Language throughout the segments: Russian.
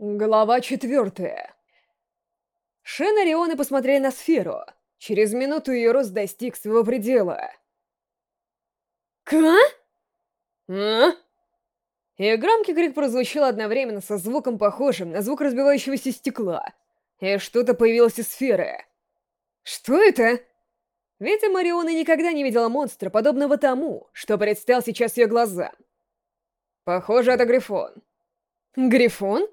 Глава четвертая. Шен и Рионы посмотрели на сферу. Через минуту ее рост достиг своего предела. «Ка?» «А?» И громкий крик прозвучал одновременно со звуком, похожим на звук разбивающегося стекла. И что-то появилось из сферы. «Что это?» Видимо, Риона никогда не видела монстра, подобного тому, что предстал сейчас ее глазам. Похоже, это Грифон. «Грифон?»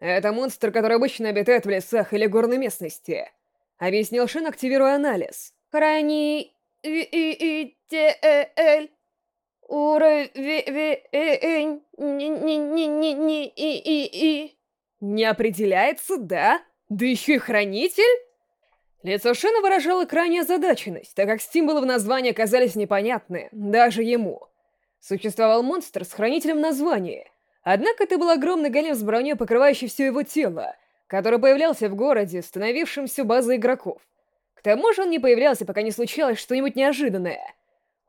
Это монстр, который обычно обитает в лесах или горной местности. Объяснил Шин, активируя анализ. Храни... и и те э эль уровень не не не не не и и и Не определяется, да? Да еще и хранитель? Лицо Шина выражало крайнюю озадаченность, так как символы в названии оказались непонятны, даже ему. Существовал монстр с хранителем в названии, однако это был огромный голем с броней, покрывающий все его тело, который появлялся в городе, становившемся базой игроков. К тому же он не появлялся, пока не случалось что-нибудь неожиданное.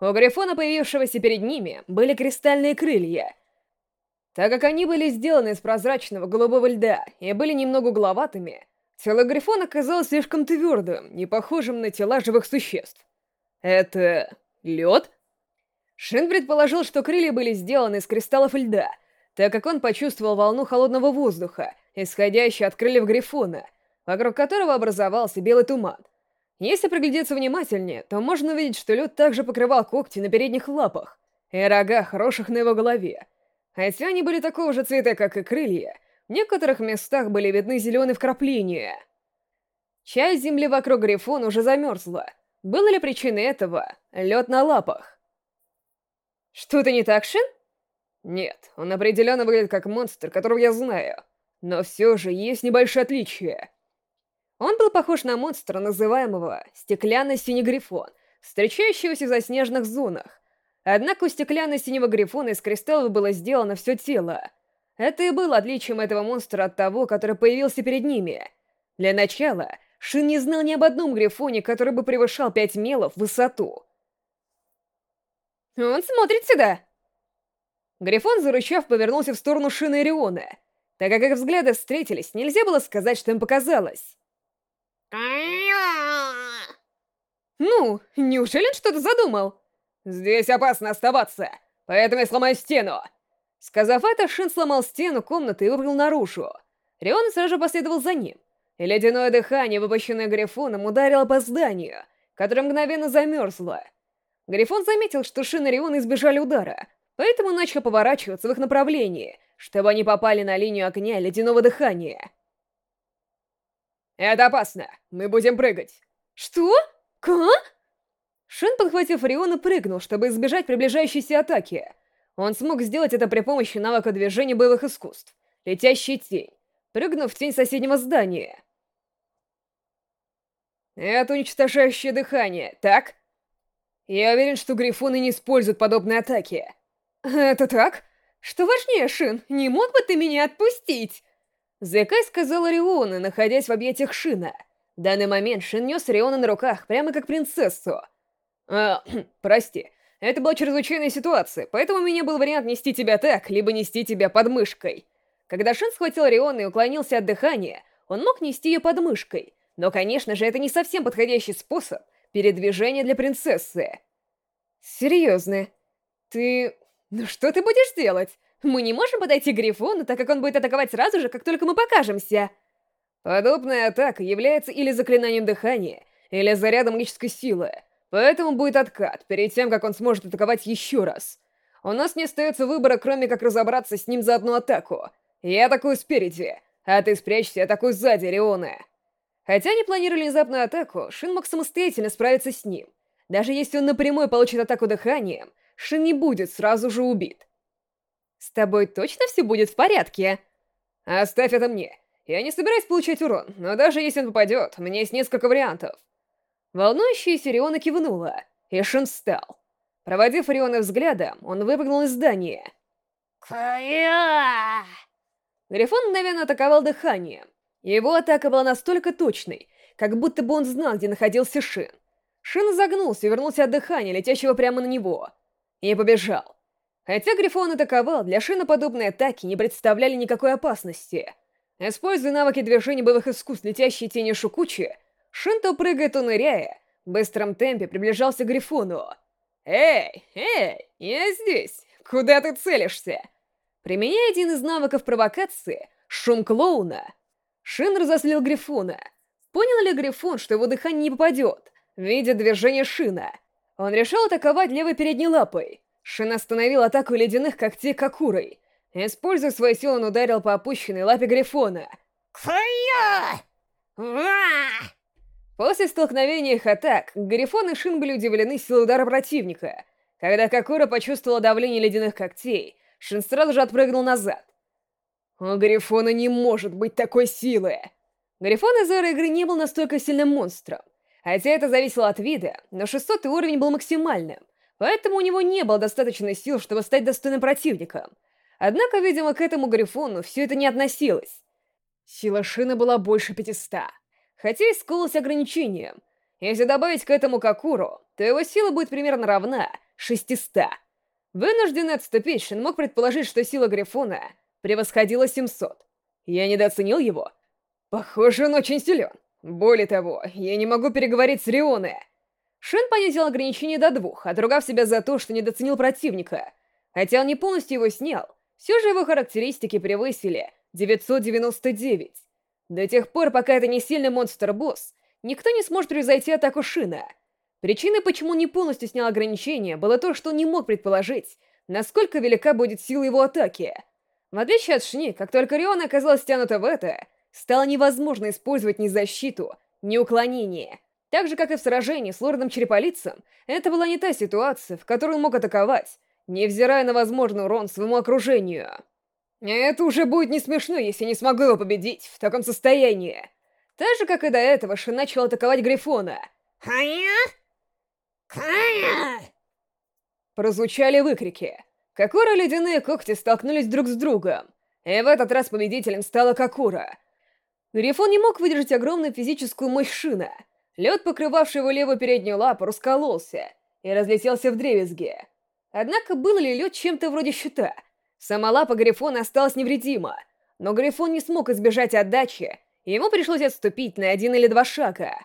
У Грифона, появившегося перед ними, были кристальные крылья. Так как они были сделаны из прозрачного голубого льда и были немного угловатыми, тело Грифона казалось слишком твердым, не похожим на тела живых существ. Это... лед? Шин предположил, что крылья были сделаны из кристаллов льда, так как он почувствовал волну холодного воздуха, исходящую от крыльев Грифона, вокруг которого образовался белый туман. Если приглядеться внимательнее, то можно увидеть, что лед также покрывал когти на передних лапах и рогах, росших на его голове. Хотя они были такого же цвета, как и крылья, в некоторых местах были видны зеленые вкрапления. Часть земли вокруг Грифона уже замерзла. Было ли причиной этого лед на лапах? Что-то не так, Шин? Нет, он определенно выглядит как монстр, которого я знаю. Но все же есть небольшое отличие. Он был похож на монстра, называемого стеклянно-синий грифон, встречающегося в заснеженных зонах. Однако у стеклянно-синего грифона из кристаллов было сделано все тело. Это и было отличием этого монстра от того, который появился перед ними. Для начала, Шин не знал ни об одном грифоне, который бы превышал пять мелов в высоту. «Он смотрит сюда!» Грифон, зарычав, повернулся в сторону Шина и Риона. Так как их взгляды встретились, нельзя было сказать, что им показалось. «Ну, неужели он что-то задумал?» «Здесь опасно оставаться, поэтому я сломаю стену!» Сказав это, Шин сломал стену комнаты и выпрыгнул наружу. Рион сразу последовал за ним. И ледяное дыхание, выпущенное Грифоном, ударило по зданию, которое мгновенно замерзло. Грифон заметил, что Шин и Рион избежали удара, поэтому начал поворачиваться в их направлении, чтобы они попали на линию огня ледяного дыхания. «Это опасно! Мы будем прыгать!» «Что? Ка?» Шин, подхватив Риона, прыгнул, чтобы избежать приближающейся атаки. Он смог сделать это при помощи навыка движения боевых искусств. Летящая тень. Прыгнув в тень соседнего здания. Это уничтожающее дыхание, так? Я уверен, что грифоны не используют подобные атаки. Это так? Что важнее, Шин, не мог бы ты меня отпустить? Заикай сказала Риона, находясь в объятиях Шина. В данный момент Шин нес Риона на руках, прямо как принцессу. А, прости, это была чрезвычайная ситуация, поэтому у меня был вариант нести тебя так, либо нести тебя под мышкой. Когда Шин схватил Риона и уклонился от дыхания, он мог нести ее под мышкой, но, конечно же, это не совсем подходящий способ передвижения для принцессы. Серьезно? Ты... Ну что ты будешь делать? Мы не можем подойти к Грифону, так как он будет атаковать сразу же, как только мы покажемся. Подобная атака является или заклинанием дыхания, или зарядом магической силы. Поэтому будет откат, перед тем, как он сможет атаковать еще раз. У нас не остается выбора, кроме как разобраться с ним за одну атаку. Я атакую спереди, а ты спрячься и атакуй сзади, Риона. Хотя не планировали внезапную атаку, Шин мог самостоятельно справиться с ним. Даже если он напрямую получит атаку дыханием, Шин не будет сразу же убит. С тобой точно все будет в порядке? Оставь это мне. Я не собираюсь получать урон, но даже если он попадет, у меня есть несколько вариантов. Волнующаяся Риона кивнула, и Шин встал. Проводив Риона взглядом, он выпрыгнул из здания. Кая! Грифон мгновенно атаковал дыханием. Его атака была настолько точной, как будто бы он знал, где находился Шин. Шин загнулся и вернулся от дыхания, летящего прямо на него. И побежал. Хотя Грифон атаковал, для Шина подобные атаки не представляли никакой опасности — Используя навыки движения боевых искусств летящие тени Шукучи, Шинто, прыгая то ныряя, в быстром темпе приближался к Грифону. «Эй, эй, я здесь! Куда ты целишься?» Применяя один из навыков провокации, шум клоуна, Шин разослил Грифона. Понял ли Грифон, что его дыхание не попадет, видя движение Шина? Он решил атаковать левой передней лапой. Шин остановил атаку ледяных когтей Какурой. Используя свою силу, он ударил по опущенной лапе Грифона. Кфая! После столкновения их атак, Грифон и Шин были удивлены силой удара противника. Когда Какура почувствовала давление ледяных когтей, Шин сразу же отпрыгнул назад. У Грифона не может быть такой силы! Грифон из эры игры не был настолько сильным монстром. Хотя это зависело от вида, но 600 уровень был максимальным, поэтому у него не было достаточно сил, чтобы стать достойным противником. Однако, видимо, к этому Грифону все это не относилось. Сила Шина была больше 500, хотя и скололась ограничением. Если добавить к этому Какуру, то его сила будет примерно равна 600. Вынужденный отступить, Шин мог предположить, что сила Грифона превосходила 700. Я недооценил его. Похоже, он очень силен. Более того, я не могу переговорить с Рионе. Шин понизил ограничение до двух, отругав себя за то, что недооценил противника. Хотя он не полностью его снял, все же его характеристики превысили 999. До тех пор, пока это не сильный монстр-босс, никто не сможет превзойти атаку Шина. Причиной, почему он не полностью снял ограничения, было то, что он не мог предположить, насколько велика будет сила его атаки. В отличие от Шни, как только Риона оказалась стянута в это, стало невозможно использовать ни защиту, ни уклонение. Так же, как и в сражении с лордом Череполицем, это была не та ситуация, в которой он мог атаковать, невзирая на возможный урон своему окружению. Это уже будет не смешно, если не смогу его победить в таком состоянии. Так же, как и до этого, Ши начал атаковать Грифона. Хая? Хая! Прозвучали выкрики. Какура ледяные когти столкнулись друг с другом. И в этот раз победителем стала Какура. Грифон не мог выдержать огромную физическую мощь Шина. Лед, покрывавший его левую переднюю лапу, раскололся и разлетелся в древесги. Однако был ли лед чем-то вроде щита? Сама лапа Грифона осталась невредима, но Грифон не смог избежать отдачи, и ему пришлось отступить на один или два шага.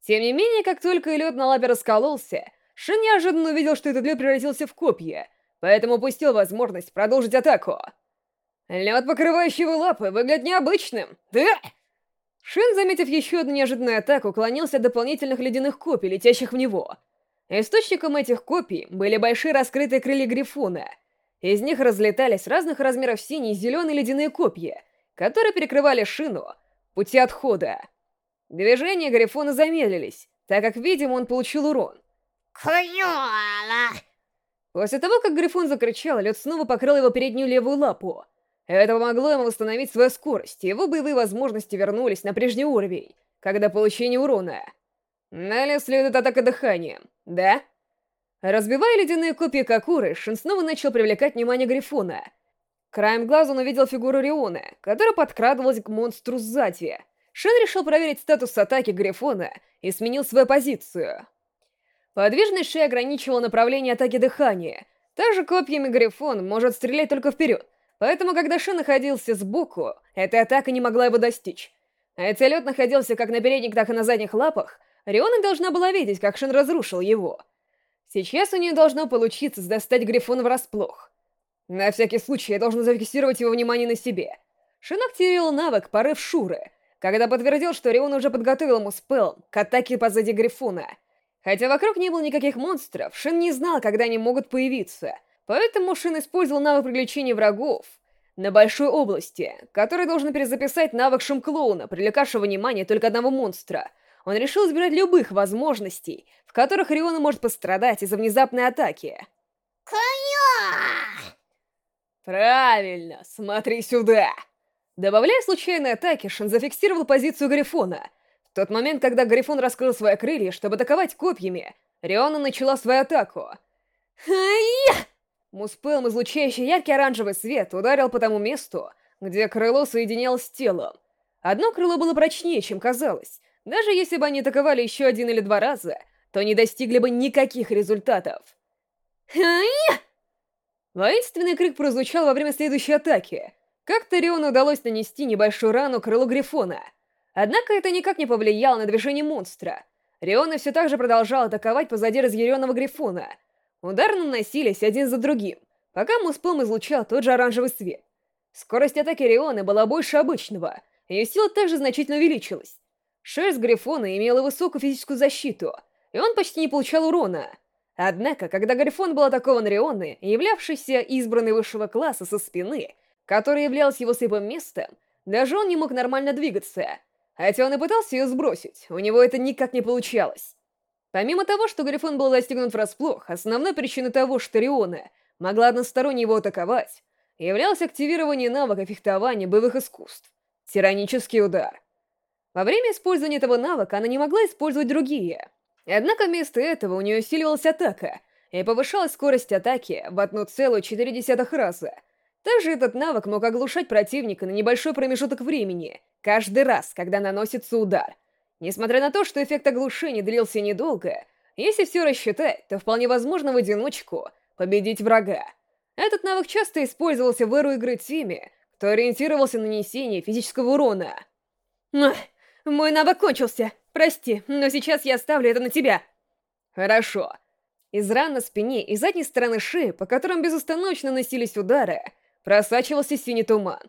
Тем не менее, как только лед на лапе раскололся, Шин неожиданно увидел, что этот лед превратился в копья, поэтому упустил возможность продолжить атаку. Лед, покрывающий его лапы, выглядит необычным. Да! Шин, заметив еще одну неожиданную атаку, уклонился от дополнительных ледяных копий, летящих в него. Источником этих копий были большие раскрытые крылья Грифона. Из них разлетались разных размеров синие и зеленые ледяные копья, которые перекрывали Шину пути отхода. Движения Грифона замедлились, так как, видимо, он получил урон. Куюла! После того, как Грифон закричал, лед снова покрыл его переднюю левую лапу. Это помогло ему восстановить свою скорость, его боевые возможности вернулись на прежний уровень, когда получение урона. Далее следует атака дыханием, да? Разбивая ледяные копии Какуры, Шин снова начал привлекать внимание Грифона. Краем глаза он увидел фигуру Риона, которая подкрадывалась к монстру сзади. Шин решил проверить статус атаки Грифона и сменил свою позицию. Подвижность шеи ограничивала направление атаки дыхания. Также копьями Грифон может стрелять только вперед, поэтому когда Шин находился сбоку, эта атака не могла его достичь. А если лед находился как на передних, так и на задних лапах, Риона должна была видеть, как Шин разрушил его. Сейчас у нее должно получиться достать Грифона врасплох. На всякий случай я должен зафиксировать его внимание на себе. Шин активировал навык «Порыв Шуры», когда подтвердил, что Рион уже подготовил ему спелл к атаке позади Грифона. Хотя вокруг не было никаких монстров, Шин не знал, когда они могут появиться, поэтому Шин использовал навык привлечения врагов на большой области, который должен перезаписать навык Шум Клоуна, привлекавшего внимание только одного монстра. Он решил избирать любых возможностей, в которых Риона может пострадать из-за внезапной атаки. Куя! Правильно, смотри сюда. Добавляя случайные атаки, Шин зафиксировал позицию Грифона. В тот момент, когда Грифон раскрыл свои крылья, чтобы атаковать копьями, Риона начала свою атаку. Ай-я! Муспелм, излучающий яркий оранжевый свет, ударил по тому месту, где крыло соединялось с телом. Одно крыло было прочнее, чем казалось. Даже если бы они атаковали еще один или два раза, то не достигли бы никаких результатов. Воинственный крик прозвучал во время следующей атаки. Как-то Риону удалось нанести небольшую рану крылу Грифона. Однако это никак не повлияло на движение монстра. Риона все так же продолжал атаковать позади разъяренного Грифона. Удары наносились один за другим, пока Муспом излучал тот же оранжевый свет. Скорость атаки Рионы была больше обычного, ее сила также значительно увеличилась. Шерсть Грифона имела высокую физическую защиту, и он почти не получал урона. Однако, когда Грифон был атакован Рионой, являвшийся избранной высшего класса со спины, который являлся его слепым местом, даже он не мог нормально двигаться. Хотя он и пытался ее сбросить, у него это никак не получалось. Помимо того, что Грифон был застигнут врасплох, основной причиной того, что Риона могла односторонне его атаковать, являлось активирование навыка фехтования боевых искусств — тиранический удар. Во время использования этого навыка она не могла использовать другие. Однако вместо этого у нее усиливалась атака и повышалась скорость атаки в 1,4 раза. Также этот навык мог оглушать противника на небольшой промежуток времени, каждый раз, когда наносится удар. Несмотря на то, что эффект оглушения длился недолго, если все рассчитать, то вполне возможно в одиночку победить врага. Этот навык часто использовался в эру игры теми, кто ориентировался на нанесение физического урона. Ах, мой навык кончился. Прости, но сейчас я оставлю это на тебя. Хорошо. Из ран на спине и задней стороны шеи, по которым безостановочно носились удары, просачивался синий туман.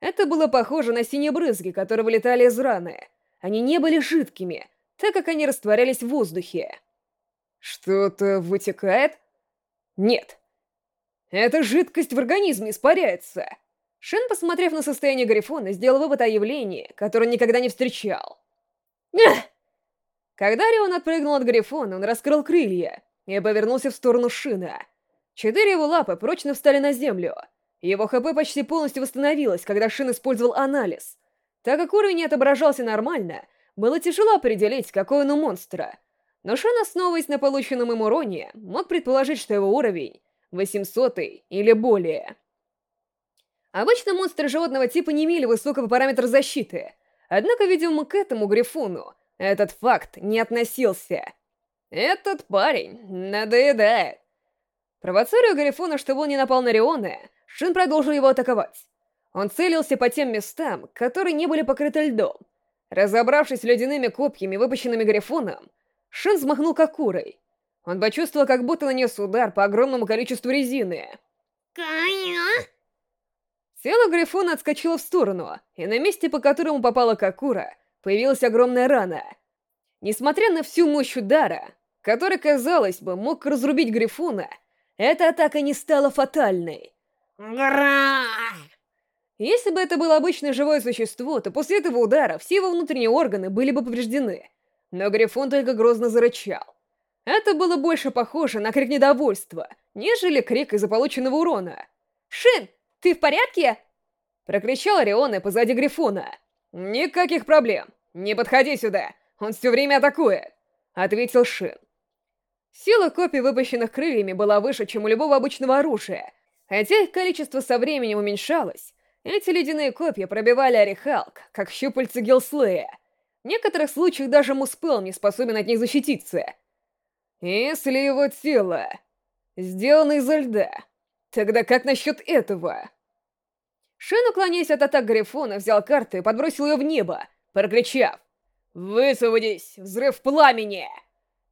Это было похоже на синие брызги, которые вылетали из раны. Они не были жидкими, так как они растворялись в воздухе. Что-то вытекает? Нет. Эта жидкость в организме испаряется. Шин, посмотрев на состояние Грифона, сделал вывод о явлении, которое никогда не встречал. Эх! Когда Рион отпрыгнул от Грифона, он раскрыл крылья и повернулся в сторону Шина. Четыре его лапы прочно встали на землю. Его ХП почти полностью восстановилось, когда Шин использовал анализ. Так как уровень не отображался нормально, было тяжело определить, какой он у монстра. Но Шин, основываясь на полученном им уроне, мог предположить, что его уровень 800 или более. Обычно монстры животного типа не имели высокого параметра защиты, однако, видимо, к этому Грифону этот факт не относился. Этот парень надоедает. Провоцируя Грифона, чтобы он не напал на Риона, Шин продолжил его атаковать. Он целился по тем местам, которые не были покрыты льдом. Разобравшись с ледяными копьями, выпущенными Грифоном, Шин взмахнул Кокурой. Он почувствовал, как будто нанес удар по огромному количеству резины. Коня! Тело Грифона отскочило в сторону, и на месте, по которому попала Кокура, появилась огромная рана. Несмотря на всю мощь удара, который, казалось бы, мог разрубить Грифона, эта атака не стала фатальной. Гра! Если бы это было обычное живое существо, то после этого удара все его внутренние органы были бы повреждены. Но Грифон только грозно зарычал. Это было больше похоже на крик недовольства, нежели крик из-за полученного урона. «Шин, ты в порядке?» Прокричал Ориона позади Грифона. «Никаких проблем. Не подходи сюда. Он все время атакует», — ответил Шин. Сила копий, выпущенных крыльями, была выше, чем у любого обычного оружия. Хотя их количество со временем уменьшалось, эти ледяные копья пробивали Орехалк, как щупальца Гилслея. В некоторых случаях даже Муспел не способен от них защититься — если его тело сделано изо льда, тогда как насчет этого? Шин, уклоняясь от атак Грифона, взял карту и подбросил ее в небо, прокричав «Высвободись! Взрыв пламени!»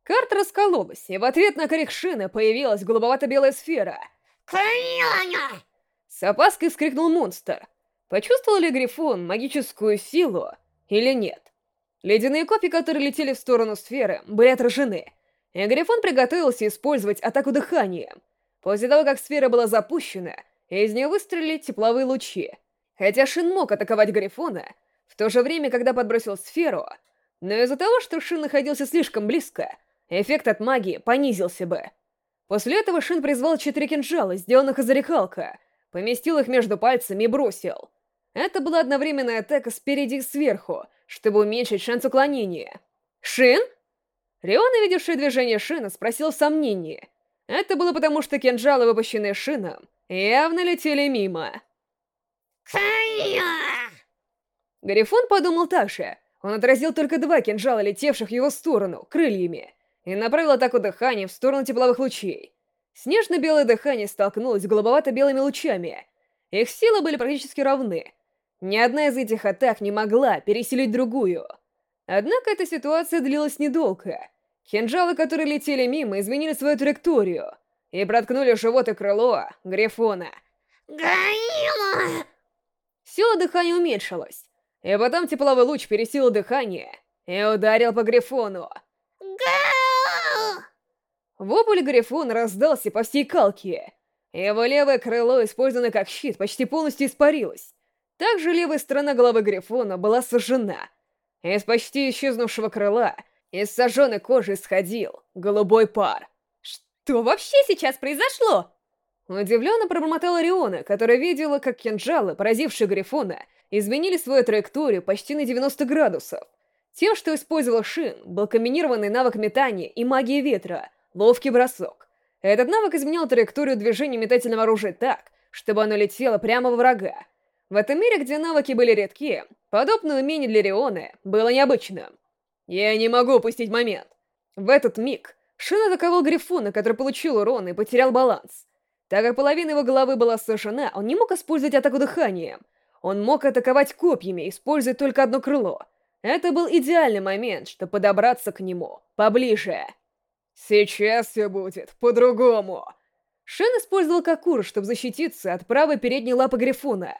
Карта раскололась, и в ответ на крик Шина появилась голубовато-белая сфера. Коня! С опаской вскрикнул монстр. Почувствовал ли Грифон магическую силу или нет? Ледяные копья, которые летели в сторону сферы, были отражены — и Грифон приготовился использовать атаку дыхания. После того, как сфера была запущена, из нее выстрелили тепловые лучи. Хотя Шин мог атаковать Грифона, в то же время, когда подбросил сферу, но из-за того, что Шин находился слишком близко, эффект от магии понизился бы. После этого Шин призвал четыре кинжала, сделанных из орехалка, поместил их между пальцами и бросил. Это была одновременная атака спереди и сверху, чтобы уменьшить шанс уклонения. «Шин?» Рион, видевший движение Шина, спросил в сомнении. Это было потому, что кинжалы, выпущенные Шином, явно летели мимо. Коня! Гарифон подумал так же. Он отразил только два кинжала, летевших в его сторону, крыльями, и направил атаку дыхания в сторону тепловых лучей. Снежно-белое дыхание столкнулось с голубовато-белыми лучами. Их силы были практически равны. Ни одна из этих атак не могла переселить другую. Однако эта ситуация длилась недолго. Кинжалы, которые летели мимо, изменили свою траекторию и проткнули живот и крыло Грифона. Сила дыхания уменьшилась, и потом тепловой луч пересилил дыхание и ударил по Грифону. Вопль Грифона раздался по всей калке. Его левое крыло, использованное как щит, почти полностью испарилось. Также левая сторона головы Грифона была сожжена. Из почти исчезнувшего крыла, из сожженной кожи исходил голубой пар. Что вообще сейчас произошло? Удивленно пробормотала Риона, которая видела, как кинжалы, поразившие Грифона, изменили свою траекторию почти на 90 градусов. Тем, что использовал Шин, был комбинированный навык метания и магии ветра, ловкий бросок. Этот навык изменял траекторию движения метательного оружия так, чтобы оно летело прямо во врага. В этом мире, где навыки были редки, подобное умение для Рионы было необычным. Я не могу упустить момент. В этот миг Шин атаковал Грифона, который получил урон и потерял баланс. Так как половина его головы была сожжена, он не мог использовать атаку дыханием. Он мог атаковать копьями, используя только одно крыло — это был идеальный момент, чтобы подобраться к нему поближе. Сейчас все будет по-другому. Шен использовал Какур, чтобы защититься от правой передней лапы Грифона.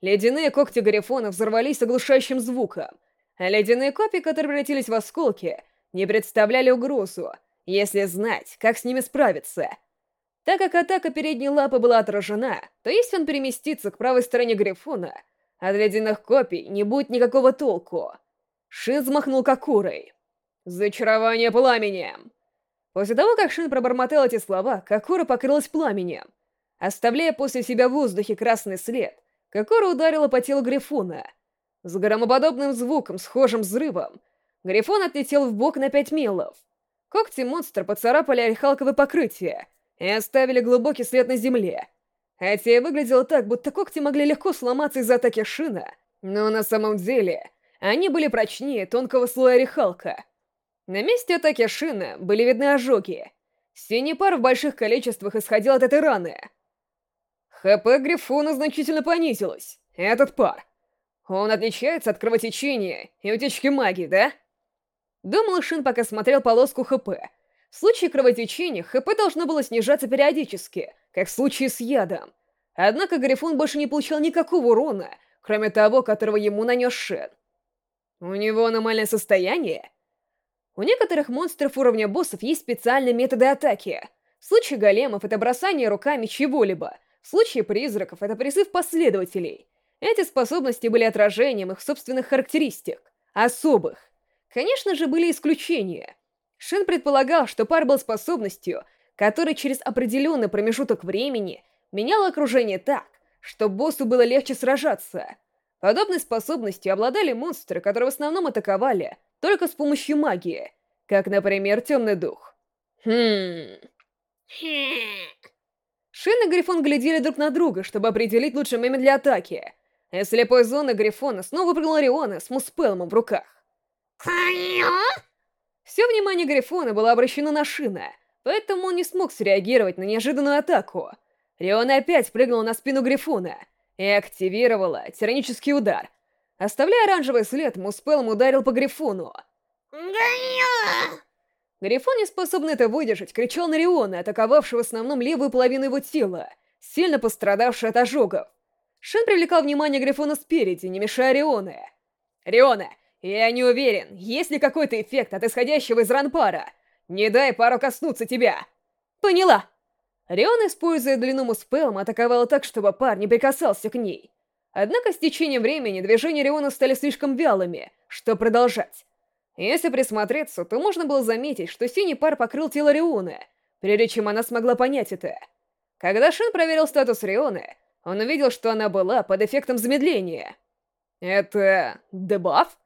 Ледяные когти Грифона взорвались оглушающим звуком, ледяные копья, которые превратились в осколки, не представляли угрозу, если знать, как с ними справиться. Так как атака передней лапы была отражена, то если он переместится к правой стороне Грифона, от ледяных копий не будет никакого толку. Шин взмахнул Какурой. «Зачарование пламенем!» После того, как Шин пробормотал эти слова, Какура покрылась пламенем. Оставляя после себя в воздухе красный след, Какура ударила по телу Грифона. С громоподобным звуком, схожим взрывом, Грифон отлетел в бок на пять милов. Когти монстра поцарапали орехалковое покрытие и оставили глубокий след на земле. Хотя и выглядело так, будто когти могли легко сломаться из-за атаки Шина, но на самом деле они были прочнее тонкого слоя рехалка. На месте атаки Шина были видны ожоги. Синий пар в больших количествах исходил от этой раны. ХП Грифона значительно понизилось. Этот пар. Он отличается от кровотечения и утечки магии, да? Думал Шин, пока смотрел полоску ХП. В случае кровотечения ХП должно было снижаться периодически, как в случае с ядом. Однако Грифон больше не получал никакого урона, кроме того, которого ему нанес Шин. У него аномальное состояние? У некоторых монстров уровня боссов есть специальные методы атаки. В случае големов это бросание руками чего-либо. В случае призраков это призыв последователей. Эти способности были отражением их собственных характеристик. Особых. Конечно же, были исключения. Шин предполагал, что пар был способностью, которая через определенный промежуток времени меняла окружение так, что боссу было легче сражаться. Подобной способностью обладали монстры, которые в основном атаковали только с помощью магии, как, например, Темный Дух. Хм... Шин и Грифон глядели друг на друга, чтобы определить лучшее время для атаки. И слепой зоны Грифона снова прыгнул Риона с Муспелмом в руках. Все внимание Грифона было обращено на Шина, поэтому он не смог среагировать на неожиданную атаку. Риона опять прыгнул на спину Грифона — и активировала тиранический удар. Оставляя оранжевый след, Муспелм ударил по Грифону. Грифон, не способный это выдержать, кричал на Риона, атаковавшего в основном левую половину его тела, сильно пострадавший от ожогов. Шин привлекал внимание Грифона спереди, не мешая Рионе. «Риона, я не уверен, есть ли какой-то эффект от исходящего из ран пара. Не дай пару коснуться тебя!» «Поняла!» Рион, используя длину Муспелма, атаковала так, чтобы пар не прикасался к ней. Однако с течением времени движения Риона стали слишком вялыми, что продолжать. Если присмотреться, то можно было заметить, что синий пар покрыл тело Риона, прежде чем она смогла понять это. Когда Шин проверил статус Рионы, он увидел, что она была под эффектом замедления. Это... дебаф?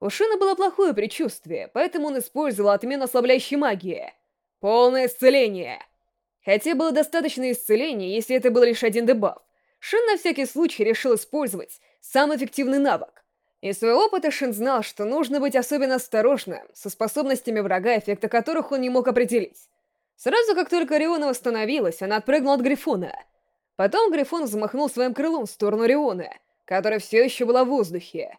У Шина было плохое предчувствие, поэтому он использовал отмену ослабляющей магии. Полное исцеление. Хотя было достаточно исцеления, если это был лишь один дебаф, Шин на всякий случай решил использовать самый эффективный навык. Из своего опыта Шин знал, что нужно быть особенно осторожным со способностями врага, эффекта которых он не мог определить. Сразу как только Риона восстановилась, она отпрыгнула от Грифона. Потом Грифон взмахнул своим крылом в сторону Рионы, которая все еще была в воздухе.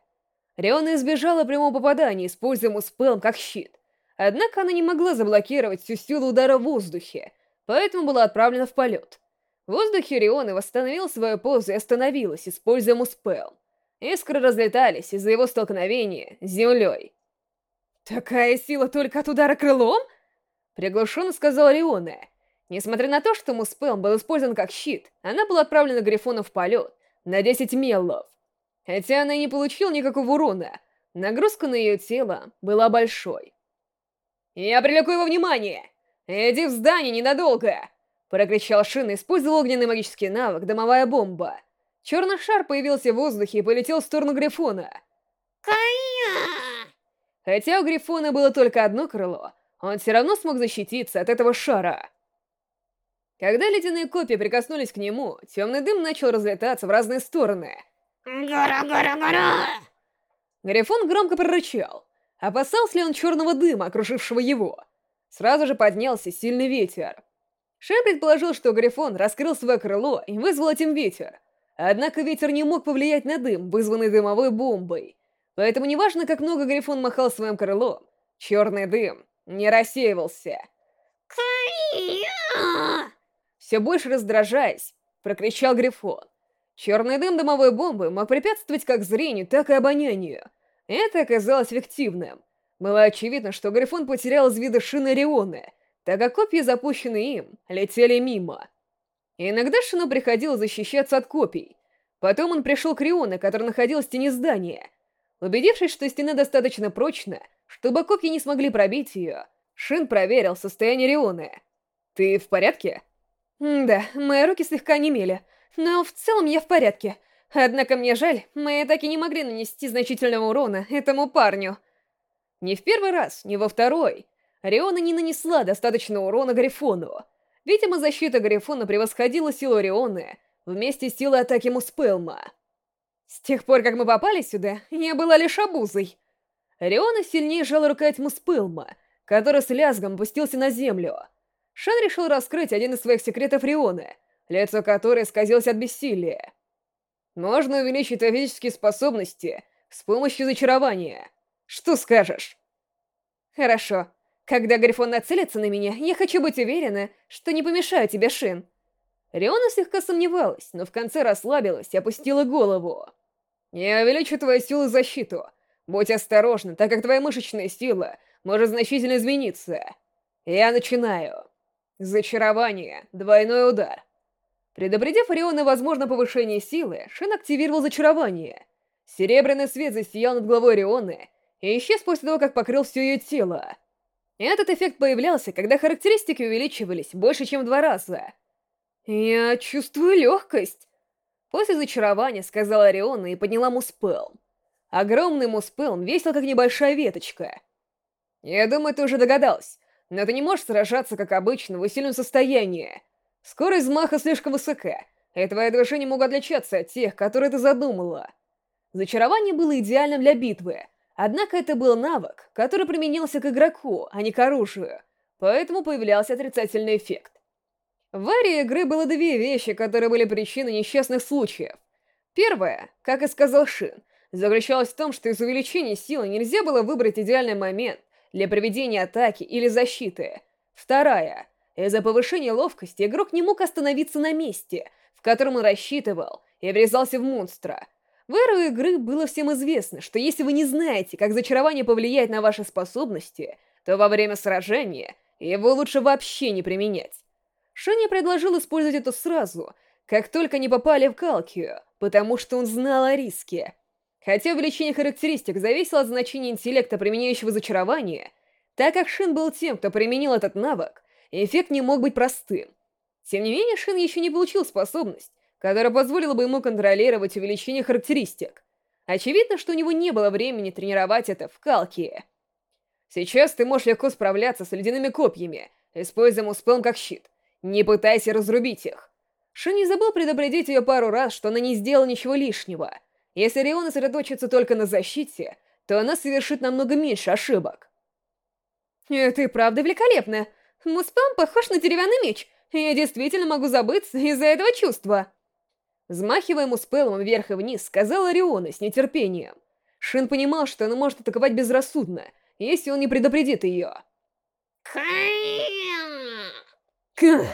Риона избежала прямого попадания, используя Муспелм как щит. Однако она не могла заблокировать всю силу удара в воздухе, поэтому была отправлена в полет. В воздухе Риона восстановила свою позу и остановилась, используя Муспелм. Искры разлетались из-за его столкновения с землей. «Такая сила только от удара крылом?» Приглушенно сказала Риона. Несмотря на то, что Муспелм был использован как щит, она была отправлена Грифону в полет на 10 меллов. Хотя она и не получила никакого урона, нагрузка на ее тело была большой. «Я привлеку его внимание! Иди в здание ненадолго!» Прокричал Шин, использовал огненный магический навык «Домовая бомба». Черный шар появился в воздухе и полетел в сторону Грифона. Кая! Хотя у Грифона было только одно крыло, он все равно смог защититься от этого шара. Когда ледяные копья прикоснулись к нему, темный дым начал разлетаться в разные стороны. «Гора, гора, гора!» Грифон громко прорычал. Опасался ли он черного дыма, окружившего его? Сразу же поднялся сильный ветер. Шей предположил, что Грифон раскрыл свое крыло и вызвал этим ветер. Однако ветер не мог повлиять на дым, вызванный дымовой бомбой. Поэтому неважно, как много Грифон махал своим крылом, черный дым не рассеивался. Все больше раздражаясь, прокричал Грифон. Черный дым дымовой бомбы мог препятствовать как зрению, так и обонянию. Это оказалось эффективным. Было очевидно, что Грифон потерял из вида шины Рионы, так как копья, запущенные им, летели мимо. иногда Шину приходилось защищаться от копий. Потом он пришел к Рионе, который находился в тени здания. Убедившись, что стена достаточно прочна, чтобы копья не смогли пробить ее, Шин проверил состояние Рионы. «Ты в порядке?» «Да, мои руки слегка немели, но в целом я в порядке. Однако мне жаль, мы так и не могли нанести значительного урона этому парню». Не в первый раз, не во второй, Риона не нанесла достаточно урона Грифону. Видимо, защита Грифона превосходила силу Рионы вместе с силой атаки Муспелма. С тех пор, как мы попали сюда, я была лишь обузой. Риона сильнее сжала рукоять Муспелма, который с лязгом пустился на землю. Шан решил раскрыть один из своих секретов Рионы, лицо которой исказилось от бессилия. Можно увеличить физические способности с помощью зачарования. Что скажешь? Хорошо. Когда Грифон нацелится на меня, я хочу быть уверена, что не помешаю тебе, Шин. Риона слегка сомневалась, но в конце расслабилась и опустила голову. «Я увеличу твою силу защиту. Будь осторожна, так как твоя мышечная сила может значительно измениться. Я начинаю. Зачарование. Двойной удар». Предупредив Ориона возможно повышение силы, Шин активировал зачарование. Серебряный свет засиял над головой Орионы и исчез после того, как покрыл все ее тело. Этот эффект появлялся, когда характеристики увеличивались больше, чем в два раза. «Я чувствую легкость!» После зачарования сказала Ориона и подняла Муспелм. Огромный Муспелм весил, как небольшая веточка. «Я думаю, ты уже догадался, но ты не можешь сражаться, как обычно, в усиленном состоянии. Скорость взмаха слишком высока, и твои движения могут отличаться от тех, которые ты задумала». Зачарование было идеальным для битвы, Однако это был навык, который применился к игроку, а не к оружию, поэтому появлялся отрицательный эффект. В варе игры было две вещи, которые были причиной несчастных случаев. Первое, как и сказал Шин, заключалось в том, что из увеличения силы нельзя было выбрать идеальный момент для проведения атаки или защиты. Вторая, из-за повышения ловкости игрок не мог остановиться на месте, в котором он рассчитывал, и врезался в монстра — в эру игры было всем известно, что если вы не знаете, как зачарование повлияет на ваши способности, то во время сражения его лучше вообще не применять. Шани предложил использовать это сразу, как только не попали в Калкию, потому что он знал о риске. Хотя увеличение характеристик зависело от значения интеллекта, применяющего зачарование, так как Шин был тем, кто применил этот навык, эффект не мог быть простым. Тем не менее, Шин еще не получил способность, которая позволила бы ему контролировать увеличение характеристик. Очевидно, что у него не было времени тренировать это в Калке. Сейчас ты можешь легко справляться с ледяными копьями, используя Муспелм как щит. Не пытайся разрубить их. Ши не забыл предупредить ее пару раз, что она не сделала ничего лишнего. Если Риона сосредоточится только на защите, то она совершит намного меньше ошибок. И правда великолепно. Муспам похож на деревянный меч. Я действительно могу забыться из-за этого чувства. Взмахивая Муспелом вверх и вниз, сказала Риона с нетерпением. Шин понимал, что она может атаковать безрассудно, если он не предупредит ее. Кх!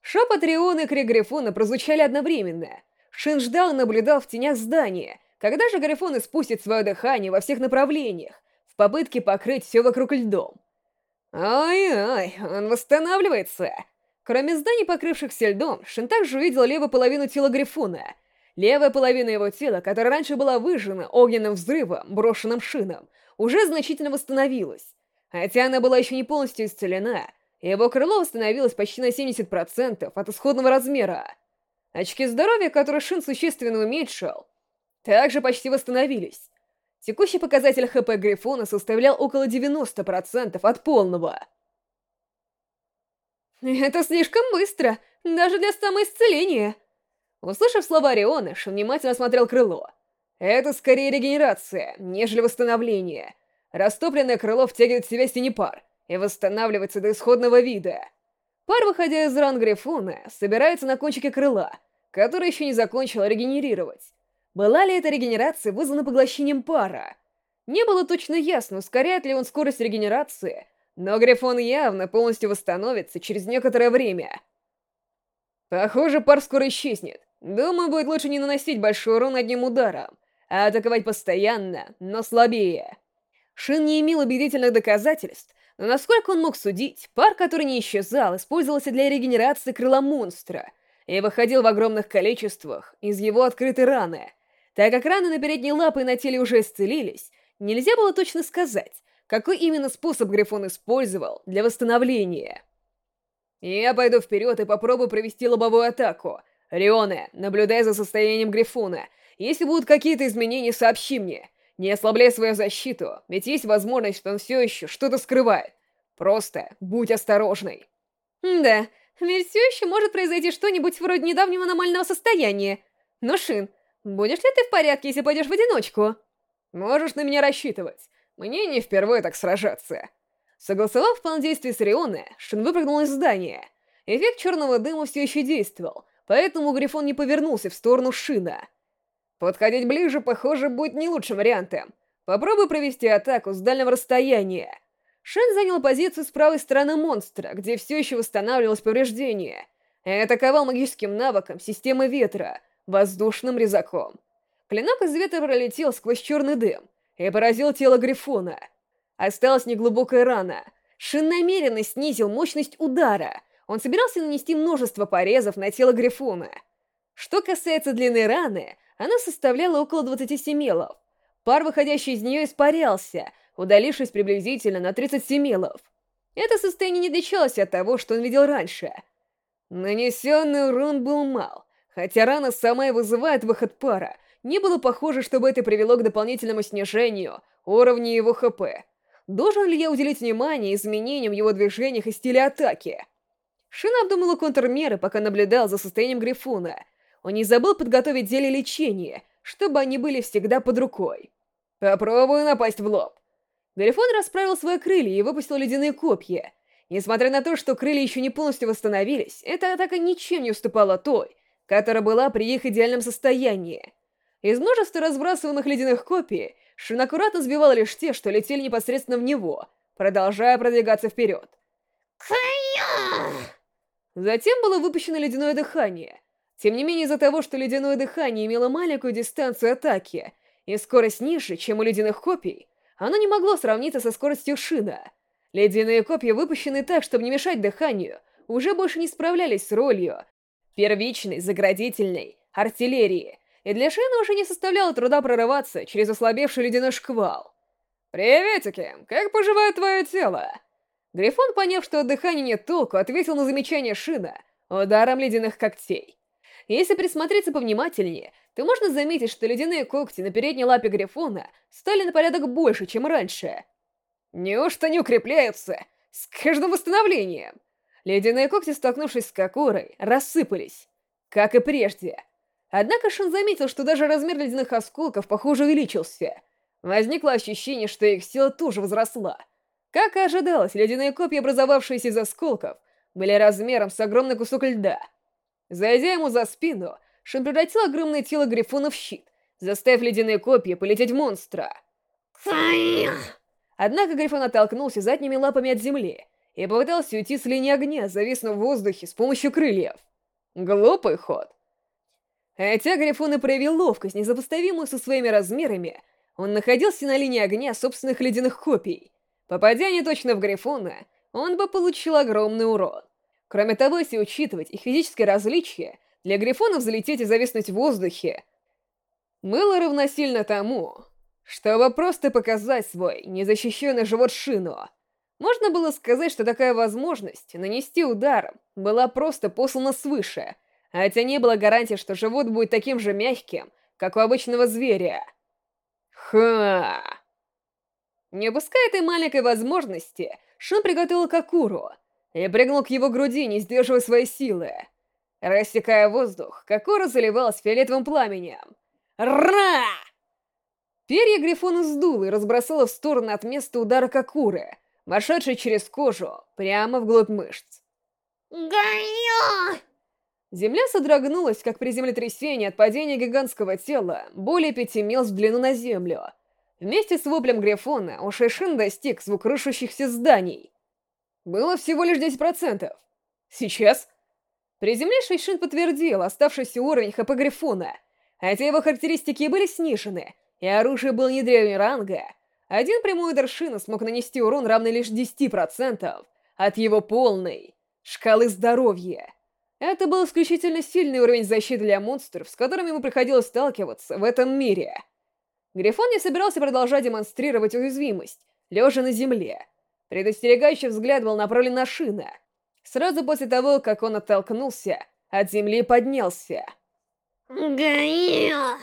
Шепот Рионы и крик Грифона прозвучали одновременно. Шин ждал и наблюдал в тенях здания, когда же Грифон испустит свое дыхание во всех направлениях, в попытке покрыть все вокруг льдом. Ой-ой, он восстанавливается. Кроме зданий, покрывшихся льдом, Шин также увидел левую половину тела Грифона. Левая половина его тела, которая раньше была выжжена огненным взрывом, брошенным Шином, уже значительно восстановилась. Хотя она была еще не полностью исцелена, его крыло восстановилось почти на 70% от исходного размера. Очки здоровья, которые Шин существенно уменьшил, также почти восстановились. Текущий показатель ХП Грифона составлял около 90% от полного. «Это слишком быстро, даже для самоисцеления!» Услышав слова Риона, Шин внимательно осмотрел крыло. Это скорее регенерация, нежели восстановление. Растопленное крыло втягивает в себя синепар и восстанавливается до исходного вида. Пар, выходя из ран Грифона, собирается на кончике крыла, который еще не закончил регенерировать. Была ли эта регенерация вызвана поглощением пара? Не было точно ясно, ускоряет ли он скорость регенерации, но Грифон явно полностью восстановится через некоторое время. Похоже, пар скоро исчезнет. Думаю, будет лучше не наносить большой урон одним ударом, а атаковать постоянно, но слабее. Шин не имел убедительных доказательств, но насколько он мог судить, пар, который не исчезал, использовался для регенерации крыла монстра и выходил в огромных количествах из его открытой раны — так как раны на передней лапы и на теле уже исцелились, нельзя было точно сказать, какой именно способ Грифон использовал для восстановления. Я пойду вперед и попробую провести лобовую атаку. Рионе, наблюдай за состоянием Грифона. Если будут какие-то изменения, сообщи мне. Не ослабляй свою защиту, ведь есть возможность, что он все еще что-то скрывает. Просто будь осторожной. Да, ведь все еще может произойти что-нибудь вроде недавнего аномального состояния. Но, Шин, Будешь ли ты в порядке, если пойдешь в одиночку? Можешь на меня рассчитывать. Мне не впервые так сражаться. Согласовав план действий с Рионе, Шин выпрыгнул из здания. Эффект черного дыма все еще действовал, поэтому Грифон не повернулся в сторону Шина. Подходить ближе, похоже, будет не лучшим вариантом. Попробуй провести атаку с дальнего расстояния. Шин занял позицию с правой стороны монстра, где все еще восстанавливалось повреждение, и атаковал магическим навыком системы ветра — воздушным резаком. Клинок из ветра пролетел сквозь черный дым и поразил тело Грифона. Осталась неглубокая рана. Шин намеренно снизил мощность удара. Он собирался нанести множество порезов на тело Грифона. Что касается длины раны, она составляла около 20 семелов. Пар, выходящий из нее, испарялся, удалившись приблизительно на 30 семелов. Это состояние не отличалось от того, что он видел раньше. Нанесенный урон был мал, Хотя рана сама и вызывает выход пара, не было похоже, чтобы это привело к дополнительному снижению уровня его ХП. Должен ли я уделить внимание изменениям его движениях и стиле атаки? Шин обдумала контрмеры, пока наблюдал за состоянием Грифона. Он не забыл подготовить зелье лечения, чтобы они были всегда под рукой. Попробую напасть в лоб. Грифон расправил свои крылья и выпустил ледяные копья. Несмотря на то, что крылья еще не полностью восстановились, эта атака ничем не уступала той, которая была при их идеальном состоянии. Из множества разбрасыванных ледяных копий Шин аккуратно сбивал лишь те, что летели непосредственно в него, продолжая продвигаться вперед. Затем было выпущено ледяное дыхание. Тем не менее, из-за того, что ледяное дыхание имело маленькую дистанцию атаки и скорость ниже, чем у ледяных копий, оно не могло сравниться со скоростью Шина. Ледяные копья, выпущенные так, чтобы не мешать дыханию, уже больше не справлялись с ролью, первичной, заградительной, артиллерии, и для Шина уже не составляло труда прорываться через ослабевший ледяной шквал. «Приветики, как поживает твое тело?» Грифон, поняв, что от дыхания нет толку, ответил на замечание Шина ударом ледяных когтей. Если присмотреться повнимательнее, то можно заметить, что ледяные когти на передней лапе Грифона стали на порядок больше, чем раньше. Неужто не укрепляются с каждым восстановлением? Ледяные когти, столкнувшись с Кокурой, рассыпались, как и прежде. Однако Шин заметил, что даже размер ледяных осколков, похоже, увеличился. Возникло ощущение, что их сила тоже возросла. Как и ожидалось, ледяные копья, образовавшиеся из осколков, были размером с огромный кусок льда. Зайдя ему за спину, Шин превратил огромное тело Грифона в щит, заставив ледяные копья полететь в монстра. Однако Грифон оттолкнулся задними лапами от земли и попытался уйти с линии огня, зависнув в воздухе с помощью крыльев. Глупый ход. Хотя Грифон и проявил ловкость, незапоставимую со своими размерами, он находился на линии огня собственных ледяных копий. Попадя не точно в Грифона, он бы получил огромный урон. Кроме того, если учитывать их физическое различие, для Грифона взлететь и зависнуть в воздухе было равносильно тому, чтобы просто показать свой незащищенный живот Шину. Можно было сказать, что такая возможность нанести удар была просто послана свыше, хотя не было гарантии, что живот будет таким же мягким, как у обычного зверя. Ха! Не упуская этой маленькой возможности, Шин приготовил Какуру и прыгнул к его груди, не сдерживая своей силы. Рассекая воздух, Какура заливалась фиолетовым пламенем. Ра! Перья Грифона сдуло и разбросало в стороны от места удара Какуры, вошедшей через кожу, прямо вглубь мышц. Гайо! Земля содрогнулась, как при землетрясении от падения гигантского тела, более пяти мил в длину на землю. Вместе с воплем Грифона у Шишин достиг звук рушащихся зданий. Было всего лишь 10%. Сейчас... Приземливший Шин подтвердил оставшийся уровень ХП Грифона — Хотя его характеристики были снижены, и оружие было не древнего ранга, один прямой удар Шина смог нанести урон, равный лишь 10% от его полной шкалы здоровья. Это был исключительно сильный уровень защиты для монстров, с которыми ему приходилось сталкиваться в этом мире. Грифон не собирался продолжать демонстрировать уязвимость, лежа на земле. Предостерегающий взгляд был направлен на Шина. Сразу после того, как он оттолкнулся, от земли поднялся. Гаил!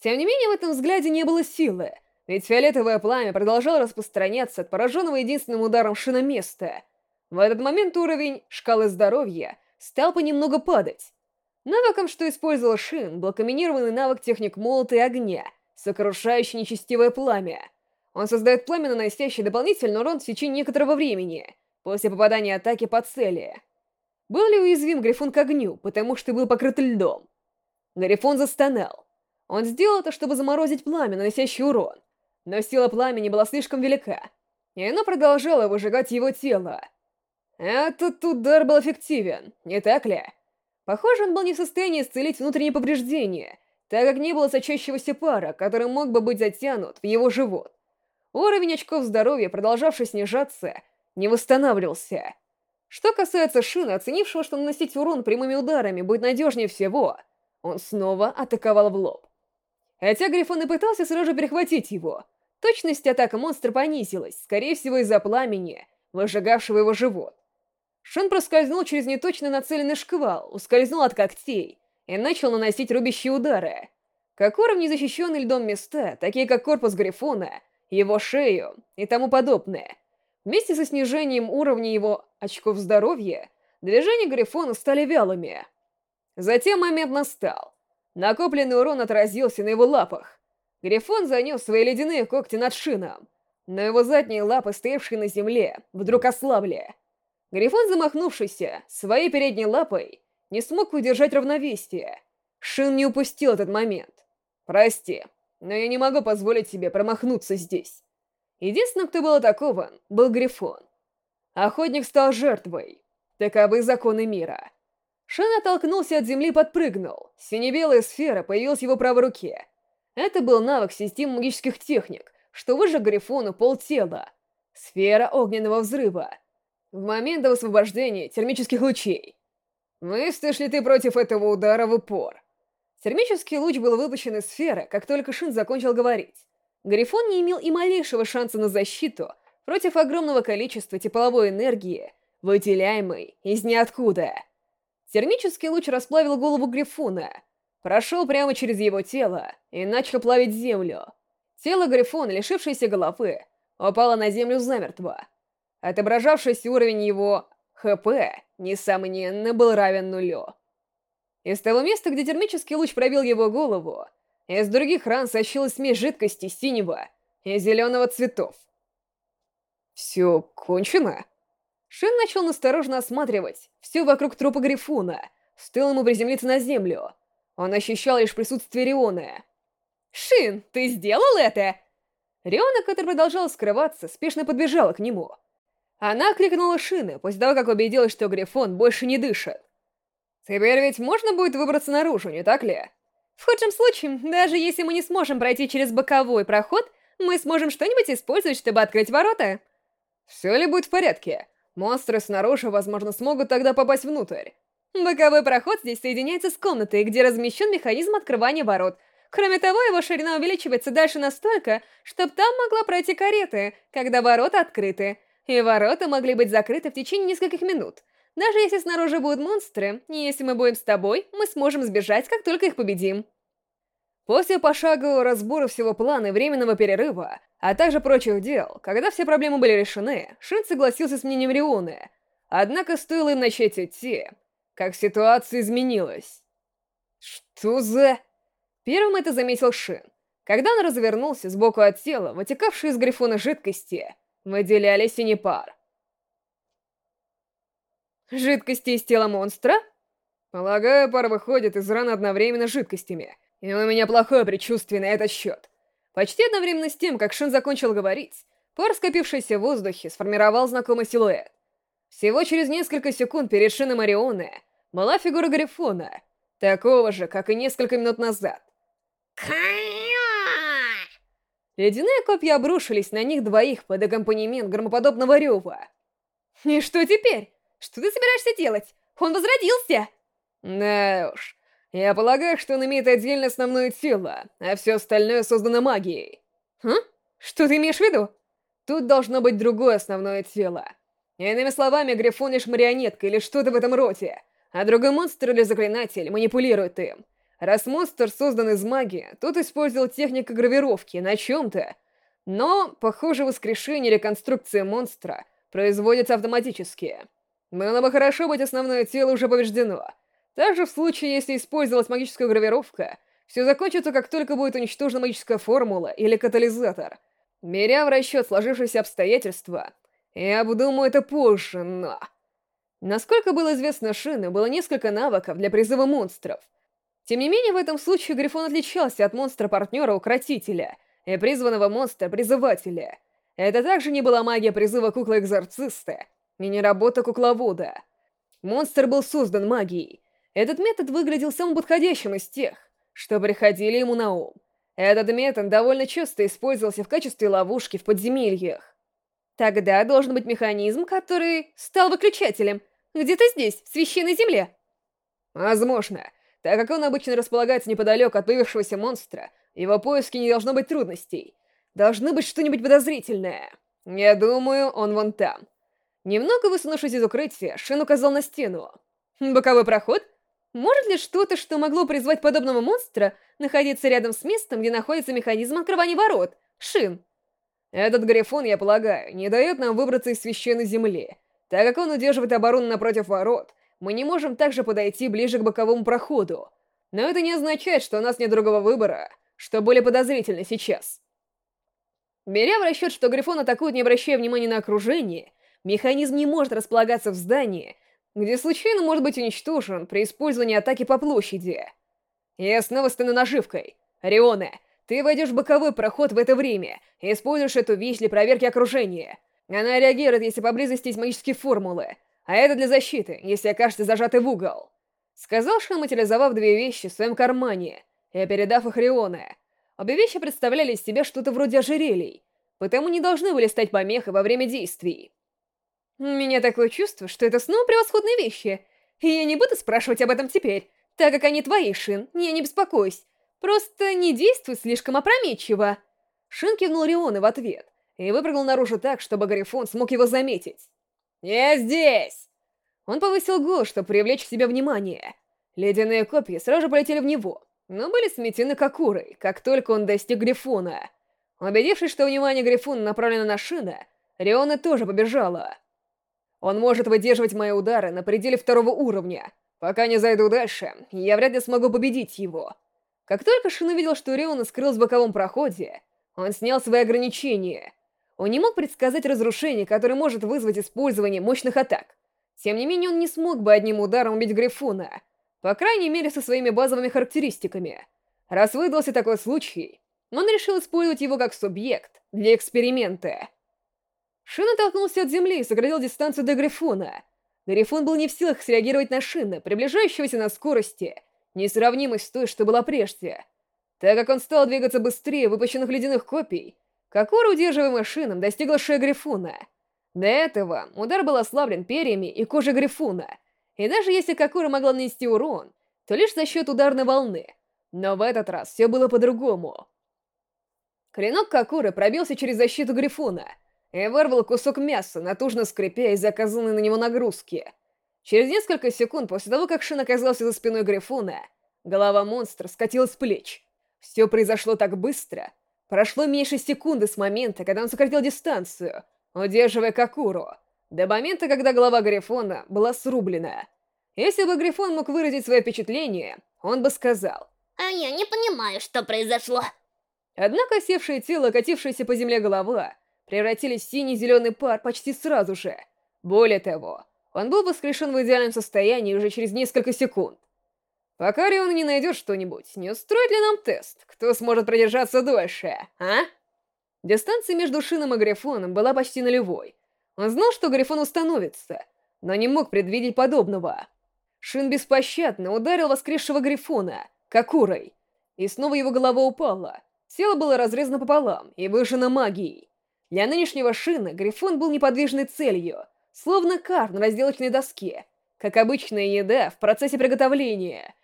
Тем не менее, в этом взгляде не было силы, ведь фиолетовое пламя продолжало распространяться от пораженного единственным ударом шина места. В этот момент уровень шкалы здоровья стал понемногу падать. Навыком, что использовал Шин, был комбинированный навык техник молота и огня, сокрушающий нечестивое пламя. Он создает пламя, наносящее дополнительный урон в течение некоторого времени, после попадания атаки по цели. Был ли уязвим Грифон к огню, потому что был покрыт льдом? Гарифон застонал. Он сделал это, чтобы заморозить пламя, наносящее урон. Но сила пламени была слишком велика, и оно продолжало выжигать его тело. Этот удар был эффективен, не так ли? Похоже, он был не в состоянии исцелить внутренние повреждения, так как не было сочащегося пара, который мог бы быть затянут в его живот. Уровень очков здоровья, продолжавший снижаться, не восстанавливался. Что касается Шина, оценившего, что наносить урон прямыми ударами будет надежнее всего, он снова атаковал в лоб. Хотя Грифон и пытался сразу перехватить его, точность атака монстра понизилась, скорее всего из-за пламени, выжигавшего его живот. Шон проскользнул через неточно нацеленный шквал, ускользнул от когтей и начал наносить рубящие удары. Как уровни защищенные льдом места, такие как корпус Грифона, его шею и тому подобное. Вместе со снижением уровня его очков здоровья, движения Грифона стали вялыми — Затем момент настал. Накопленный урон отразился на его лапах. Грифон занес свои ледяные когти над шином, но его задние лапы, стоявшие на земле, вдруг ослабли. Грифон, замахнувшийся своей передней лапой, не смог удержать равновесие. Шин не упустил этот момент. «Прости, но я не могу позволить себе промахнуться здесь». Единственным, кто был атакован, был Грифон. Охотник стал жертвой. Таковы законы мира. Шен оттолкнулся от земли и подпрыгнул. Сине-белая сфера появилась в его правой руке. Это был навык системы магических техник, что выжег Грифону полтела. Сфера огненного взрыва. В момент освобождения термических лучей. Мыслишь ли ты против этого удара в упор? Термический луч был выпущен из сферы, как только Шин закончил говорить. Грифон не имел и малейшего шанса на защиту против огромного количества тепловой энергии, выделяемой из ниоткуда. Термический луч расплавил голову Грифона, прошел прямо через его тело и начал плавить землю. Тело Грифона, лишившееся головы, упало на землю замертво. Отображавшийся уровень его ХП, несомненно, был равен нулю. Из того места, где термический луч пробил его голову, из других ран сочилась смесь жидкости синего и зеленого цветов. Все кончено? Шин начал насторожно осматривать все вокруг трупа Грифуна. Стоило ему приземлиться на землю. Он ощущал лишь присутствие Рионы. «Шин, ты сделал это?» Риона, которая продолжала скрываться, спешно подбежала к нему. Она крикнула Шина, после того, как убедилась, что Грифон больше не дышит. «Теперь ведь можно будет выбраться наружу, не так ли?» «В худшем случае, даже если мы не сможем пройти через боковой проход, мы сможем что-нибудь использовать, чтобы открыть ворота». «Все ли будет в порядке? Монстры снаружи, возможно, смогут тогда попасть внутрь». Боковой проход здесь соединяется с комнатой, где размещен механизм открывания ворот. Кроме того, его ширина увеличивается дальше настолько, чтобы там могла пройти кареты, когда ворота открыты. И ворота могли быть закрыты в течение нескольких минут. Даже если снаружи будут монстры, и если мы будем с тобой, мы сможем сбежать, как только их победим. После пошагового разбора всего плана и временного перерыва, а также прочих дел, когда все проблемы были решены, Шин согласился с мнением Рионы. Однако стоило им начать идти, как ситуация изменилась. Что за... Первым это заметил Шин. Когда он развернулся сбоку от тела, вытекавшие из грифона жидкости, выделяли пар. Жидкости из тела монстра? Полагаю, пар выходит из раны одновременно жидкостями, и у меня плохое предчувствие на этот счет. Почти одновременно с тем, как Шин закончил говорить, пар, скопившийся в воздухе, сформировал знакомый силуэт. Всего через несколько секунд перед Шином Орионы была фигура Грифона, такого же, как и несколько минут назад. Ледяные копья обрушились на них двоих под аккомпанемент громоподобного рева. «И что теперь? Что ты собираешься делать? Он возродился!» «Да уж. Я полагаю, что он имеет отдельно основное тело, а все остальное создано магией». «Хм? Что ты имеешь в виду?» «Тут должно быть другое основное тело. Иными словами, Грифон лишь марионетка или что-то в этом роде а другой монстр или заклинатель манипулирует им. Раз монстр создан из магии, тот использовал технику гравировки на чем-то. Но, похоже, воскрешение или конструкция монстра производится автоматически. Было бы хорошо быть основное тело уже побеждено. Также в случае, если использовалась магическая гравировка, все закончится, как только будет уничтожена магическая формула или катализатор. Беря в расчет сложившиеся обстоятельства, я обдумаю это позже, но... Насколько было известно Шину, было несколько навыков для призыва монстров. Тем не менее, в этом случае Грифон отличался от монстра-партнера-укротителя и призванного монстра-призывателя. Это также не была магия призыва куклы-экзорциста и не работа кукловода. Монстр был создан магией. Этот метод выглядел самым подходящим из тех, что приходили ему на ум. Этот метод довольно часто использовался в качестве ловушки в подземельях. Тогда должен быть механизм, который стал выключателем. Где-то здесь, в священной земле. Возможно. Так как он обычно располагается неподалеку от появившегося монстра, его поиски не должно быть трудностей. Должно быть что-нибудь подозрительное. Я думаю, он вон там. Немного высунувшись из укрытия, Шин указал на стену. Боковой проход? Может ли что-то, что могло призвать подобного монстра, находиться рядом с местом, где находится механизм открывания ворот? Шин, этот Грифон, я полагаю, не дает нам выбраться из священной земли. Так как он удерживает оборону напротив ворот, мы не можем также подойти ближе к боковому проходу. Но это не означает, что у нас нет другого выбора, что более подозрительно сейчас. Беря в расчет, что Грифон атакует, не обращая внимания на окружение, механизм не может располагаться в здании, где случайно может быть уничтожен при использовании атаки по площади. Я снова стану наживкой. Рионе, ты войдешь в боковой проход в это время и используешь эту вещь для проверки окружения. Она реагирует, если поблизости есть магические формулы, а это для защиты, если окажется зажатый в угол. Сказал Шин, материализовав две вещи в своем кармане и передав их Рионе. Обе вещи представляли из себя что-то вроде ожерелий, потому не должны были стать помехой во время действий. У меня такое чувство, что это снова превосходные вещи, и я не буду спрашивать об этом теперь, так как они твои, Шин, я не беспокойся. Просто не действуй слишком опрометчиво. Шин кивнул Рионы в ответ и выпрыгнул наружу так, чтобы Грифон смог его заметить. «Я здесь!» Он повысил голос, чтобы привлечь к себе внимание. Ледяные копья сразу же полетели в него, но были сметены Кокурой, как только он достиг Грифона. Убедившись, что внимание Грифона направлено на Шина, Риона тоже побежала. Он может выдерживать мои удары на пределе второго уровня. Пока не зайду дальше, я вряд ли смогу победить его. Как только Шин увидел, что Риона скрылась в боковом проходе, он снял свои ограничения. Он не мог предсказать разрушение, которое может вызвать использование мощных атак. Тем не менее, он не смог бы одним ударом убить Грифона, по крайней мере, со своими базовыми характеристиками. Раз выдался такой случай, он решил использовать его как субъект для эксперимента. Шин оттолкнулся от земли и сократил дистанцию до Грифона. Грифон был не в силах среагировать на Шина, приближающегося на скорости, несравнимой с той, что была прежде. Так как он стал двигаться быстрее выпущенных ледяных копий, Какура, удерживаемая Шином, достигла шеи Грифона. До этого удар был ослаблен перьями и кожей Грифона, и даже если Какура могла нанести урон, то лишь за счет ударной волны. Но в этот раз все было по-другому. Клинок Какуры пробился через защиту Грифона и вырвал кусок мяса, натужно скрипя из заказанной на него нагрузки. Через несколько секунд после того, как Шин оказался за спиной Грифона, голова монстра скатилась с плеч. Все произошло так быстро. Прошло меньше секунды с момента, когда он сократил дистанцию, удерживая Какуру, до момента, когда голова Грифона была срублена. Если бы Грифон мог выразить свое впечатление, он бы сказал «А я не понимаю, что произошло». Однако севшее тело, катившееся по земле голова, превратились в синий-зеленый пар почти сразу же. Более того, он был воскрешен в идеальном состоянии уже через несколько секунд. Пока Рион не найдет что-нибудь, не устроит ли нам тест, кто сможет продержаться дольше, а? Дистанция между Шином и Грифоном была почти нулевой. Он знал, что Грифон установится, но не мог предвидеть подобного. Шин беспощадно ударил воскресшего Грифона, Какурой, и снова его голова упала, Тело было разрезано пополам и выжжено магией. Для нынешнего Шина Грифон был неподвижной целью, словно кар на разделочной доске, как обычная еда в процессе приготовления.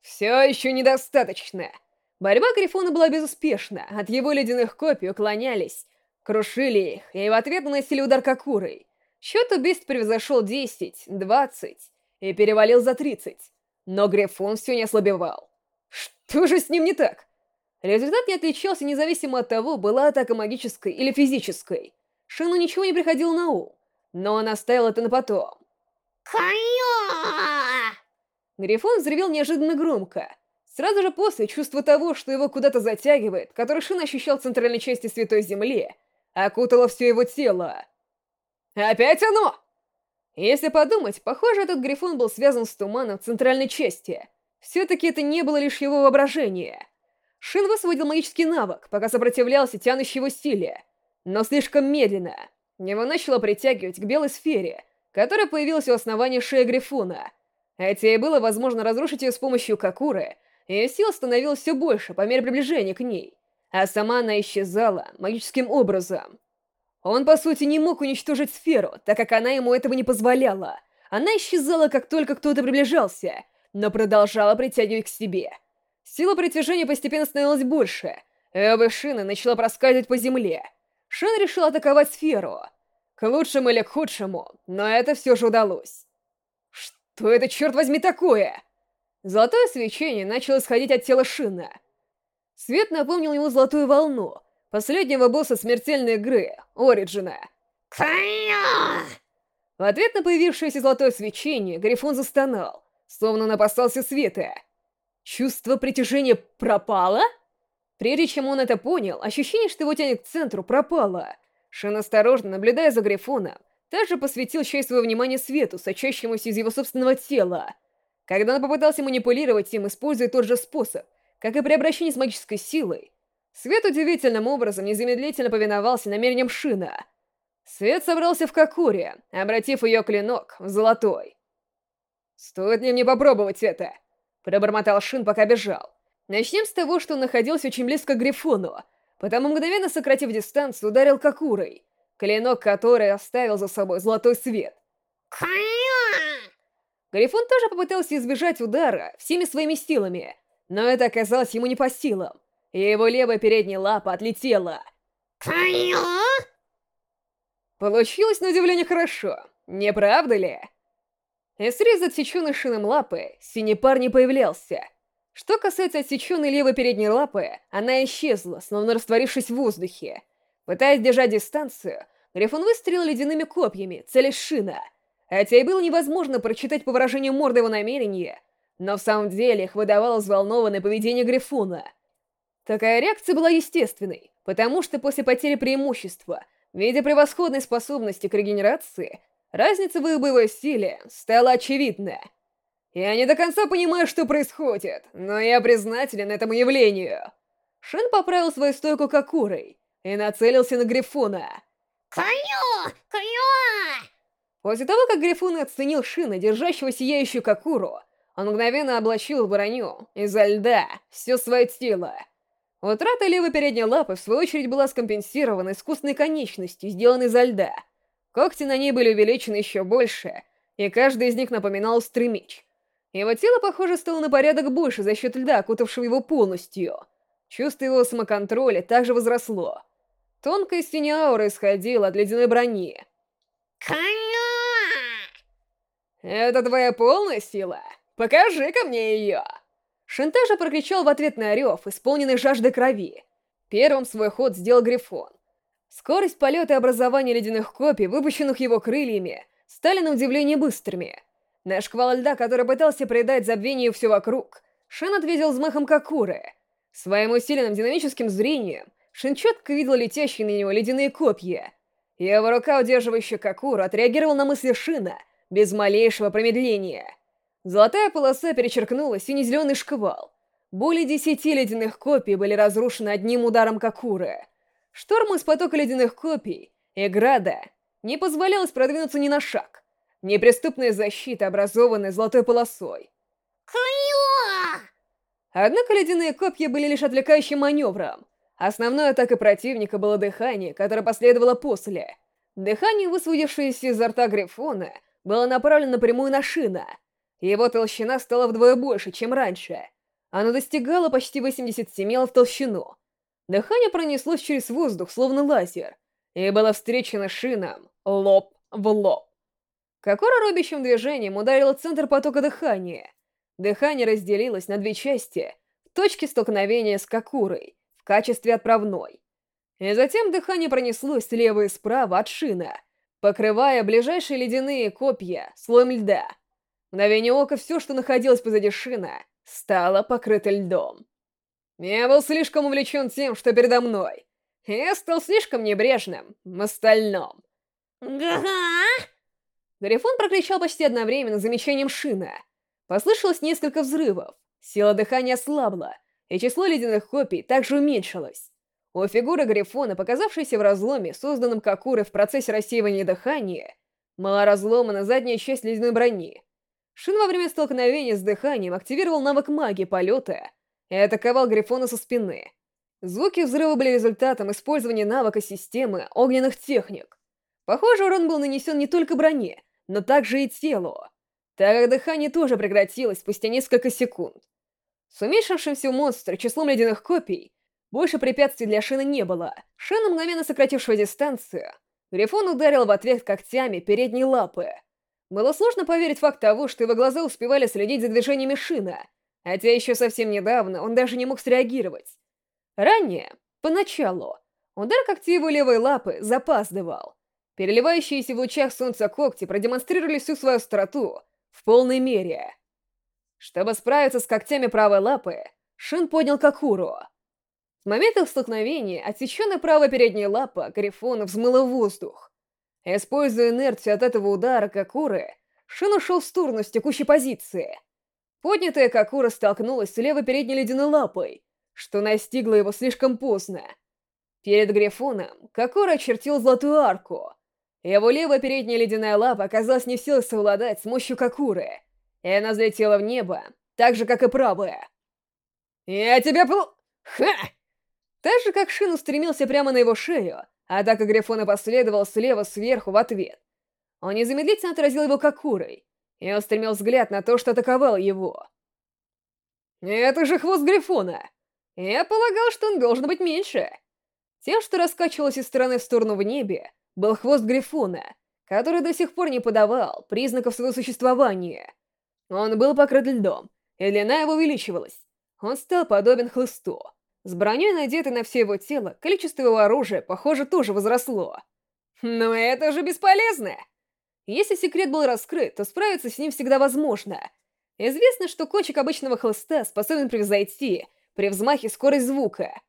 Все еще недостаточно. Борьба Грифона была безуспешна, от его ледяных копий уклонялись, крушили их и в ответ наносили удар Какурой. Счет убийств превзошел 10, 20 и перевалил за 30, но Грифон все не ослабевал. Что же с ним не так? Результат не отличался независимо от того, была атака магической или физической. Шину ничего не приходило на ум, но он оставил это на потом. Хайо! Грифон взревел неожиданно громко. Сразу же после чувство того, что его куда-то затягивает, которое Шин ощущал в центральной части Святой Земли, окутало все его тело. «Опять оно!» Если подумать, похоже, этот Грифон был связан с туманом в центральной части — все-таки это не было лишь его воображение. Шин высвободил магический навык, пока сопротивлялся тянущей его силе, но слишком медленно. Его начало притягивать к белой сфере, которая появилась у основания шеи Грифона. Хотя и было возможно разрушить ее с помощью Какуры, ее сила становилась все больше по мере приближения к ней, а сама она исчезала магическим образом. Он, по сути, не мог уничтожить сферу, так как она ему этого не позволяла. Она исчезала, как только кто-то приближался — но продолжала притягивать к себе. Сила притяжения постепенно становилась больше, и обе шины начала проскальзывать по земле. Шин решил атаковать сферу. К лучшему или к худшему, но это все же удалось. Что это, черт возьми, такое? Золотое свечение начало исходить от тела Шина. Свет напомнил ему золотую волну, последнего босса смертельной игры, Ориджина. В ответ на появившееся золотое свечение, Грифон застонал словно он опасался света. Чувство притяжения пропало? Прежде чем он это понял, ощущение, что его тянет к центру, пропало. Шин осторожно, наблюдая за Грифоном, также посвятил часть своего внимания свету, сочащемуся из его собственного тела. Когда он попытался манипулировать им, используя тот же способ, как и при обращении с магической силой, свет удивительным образом незамедлительно повиновался намерениям Шина. Свет собрался в Кокуре, обратив ее клинок в золотой. «Стоит ли мне попробовать это?» Пробормотал Шин, пока бежал. Начнем с того, что он находился очень близко к Грифону, потому мгновенно сократив дистанцию, ударил Какурой, клинок который оставил за собой золотой свет. Грифон тоже попытался избежать удара всеми своими силами, но это оказалось ему не по силам, и его левая передняя лапа отлетела. Получилось на удивление хорошо, не правда ли? Из среза отсеченной шином лапы синий пар не появлялся. Что касается отсеченной левой передней лапы, она исчезла, словно растворившись в воздухе. Пытаясь держать дистанцию, Грифон выстрелил ледяными копьями, целясь шина. Хотя и было невозможно прочитать по выражению морды его намерения, но в самом деле их выдавало взволнованное поведение Грифона. Такая реакция была естественной, потому что после потери преимущества в виде превосходной способности к регенерации, разница в их боевой силе стала очевидна. Я не до конца понимаю, что происходит, но я признателен этому явлению. Шин поправил свою стойку Кокурой и нацелился на Грифона. Коню! Коню! После того, как Грифун оценил Шина, держащего сияющую Кокуру, он мгновенно облачил броню изо льда все свое тело. Утрата левой передней лапы, в свою очередь, была скомпенсирована искусственной конечностью, сделанной изо льда. Когти на ней были увеличены еще больше, и каждый из них напоминал острый меч. Его тело, похоже, стало на порядок больше за счет льда, окутавшего его полностью. Чувство его самоконтроля также возросло. Тонкая синяя аура исходила от ледяной брони. Коню! «Это твоя полная сила? Покажи-ка мне ее!» Шантажа прокричал в ответ на рев, исполненный жаждой крови. Первым свой ход сделал Грифон. Скорость полета и образования ледяных копий, выпущенных его крыльями, стали на удивление быстрыми. На шквал льда, который пытался придать забвению все вокруг, Шин ответил взмахом Какуры. Своим усиленным динамическим зрением Шин четко видел летящие на него ледяные копья. Его рука, удерживающая Какуру, отреагировала на мысли Шина без малейшего промедления. Золотая полоса перечеркнула сине-зеленый шквал. Более десяти ледяных копий были разрушены одним ударом Какуры. Шторм из потока ледяных копий и града не позволялось продвинуться ни на шаг. Неприступная защита, образованная золотой полосой. Однако ледяные копья были лишь отвлекающим маневром. Основной атакой противника было дыхание, которое последовало после. Дыхание, высвободившееся изо рта Грифона, было направлено напрямую на Шина — его толщина стала вдвое больше, чем раньше. Оно достигало почти 87 ел в толщину. Дыхание пронеслось через воздух, словно лазер, и было встречено шином лоб в лоб. Кокора робящим движением ударила центр потока дыхания. Дыхание разделилось на две части в точке столкновения с Кокурой качестве отправной. И затем дыхание пронеслось слева и справа от шина, покрывая ближайшие ледяные копья слоем льда — мгновение ока все, что находилось позади шина, стало покрыто льдом. Я был слишком увлечен тем, что передо мной. Я стал слишком небрежным в остальном. Га-га! Гарифон прокричал почти одновременно замечанием шина. Послышалось несколько взрывов. Сила дыхания ослабла, и число ледяных копий также уменьшилось. У фигуры Грифона, показавшейся в разломе, созданном Кокурой в процессе рассеивания дыхания, была разломана задняя часть ледяной брони, Шин во время столкновения с дыханием активировал навык магии полета и атаковал Грифона со спины. Звуки взрыва были результатом использования навыка системы огненных техник. Похоже, урон был нанесен не только броне, но также и телу, так как дыхание тоже прекратилось спустя несколько секунд. С уменьшившимся у монстра числом ледяных копий больше препятствий для Шина не было. Шин, мгновенно сократившего дистанцию, Грифон ударил в ответ когтями передней лапы — было сложно поверить факт того, что его глаза успевали следить за движениями Шина, хотя еще совсем недавно он даже не мог среагировать. Ранее, поначалу, удар когти его левой лапы запаздывал. Переливающиеся в лучах солнца когти продемонстрировали всю свою остроту в полной мере. Чтобы справиться с когтями правой лапы, Шин поднял Какуру. В момент их столкновения отсеченная правая передняя лапа Грифона взмыла воздух. Используя инерцию от этого удара Какуры, Шин ушел в сторону с текущей позиции. Поднятая Какура столкнулась с левой передней ледяной лапой, что настигло его слишком поздно. Перед Грифоном Какура очертил золотую арку. Его левая передняя ледяная лапа оказалась не в силах совладать с мощью Какуры, и она взлетела в небо, так же, как и правая. «Я тебя пл... Ха!» Так же, как Шин устремился прямо на его шею, Атака Грифона последовала слева сверху в ответ. Он незамедлительно отразил его кокурой и устремил взгляд на то, что атаковал его. «Это же хвост Грифона! Я полагал, что он должен быть меньше!» Тем, что раскачивалось из стороны в сторону в небе, был хвост Грифона, который до сих пор не подавал признаков своего существования. Он был покрыт льдом, и длина его увеличивалась. Он стал подобен хлысту. С броней, надетой на все его тело, количество его оружия, похоже, тоже возросло. Но это же бесполезно! Если секрет был раскрыт, то справиться с ним всегда возможно. Известно, что кончик обычного хлыста способен превзойти при взмахе скорость звука.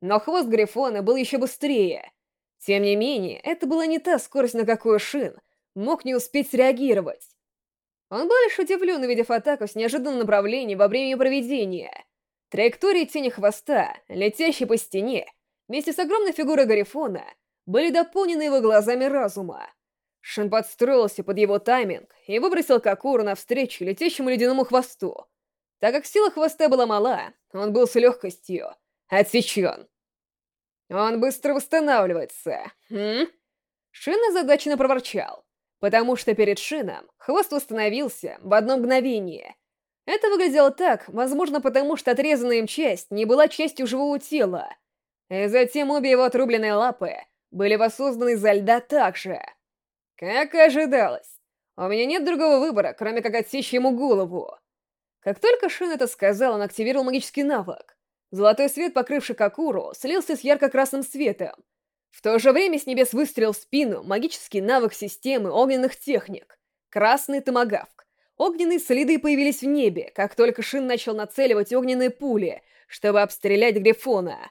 Но хвост Грифона был еще быстрее. Тем не менее, это была не та скорость, на какую Шин мог не успеть среагировать. Он был лишь удивлен, увидев атаку с неожиданным направлением во время проведения. Траектории тени хвоста, летящей по стене, вместе с огромной фигурой Гарифона, были дополнены его глазами разума. Шин подстроился под его тайминг и выбросил Какуру навстречу летящему ледяному хвосту. Так как сила хвоста была мала, он был с легкостью отсечен. Он быстро восстанавливается. Хм? Шин озадаченно проворчал, потому что перед Шином хвост восстановился в одно мгновение. Это выглядело так, возможно, потому что отрезанная им часть не была частью живого тела. И затем обе его отрубленные лапы были воссозданы изо льда так же. Как и ожидалось. У меня нет другого выбора, кроме как отсечь ему голову. Как только Шин это сказал, он активировал магический навык. Золотой свет, покрывший Какуру, слился с ярко-красным светом. В то же время с небес выстрелил в спину магический навык системы огненных техник — красный томагавк. Огненные следы появились в небе, как только Шин начал нацеливать огненные пули, чтобы обстрелять Грифона.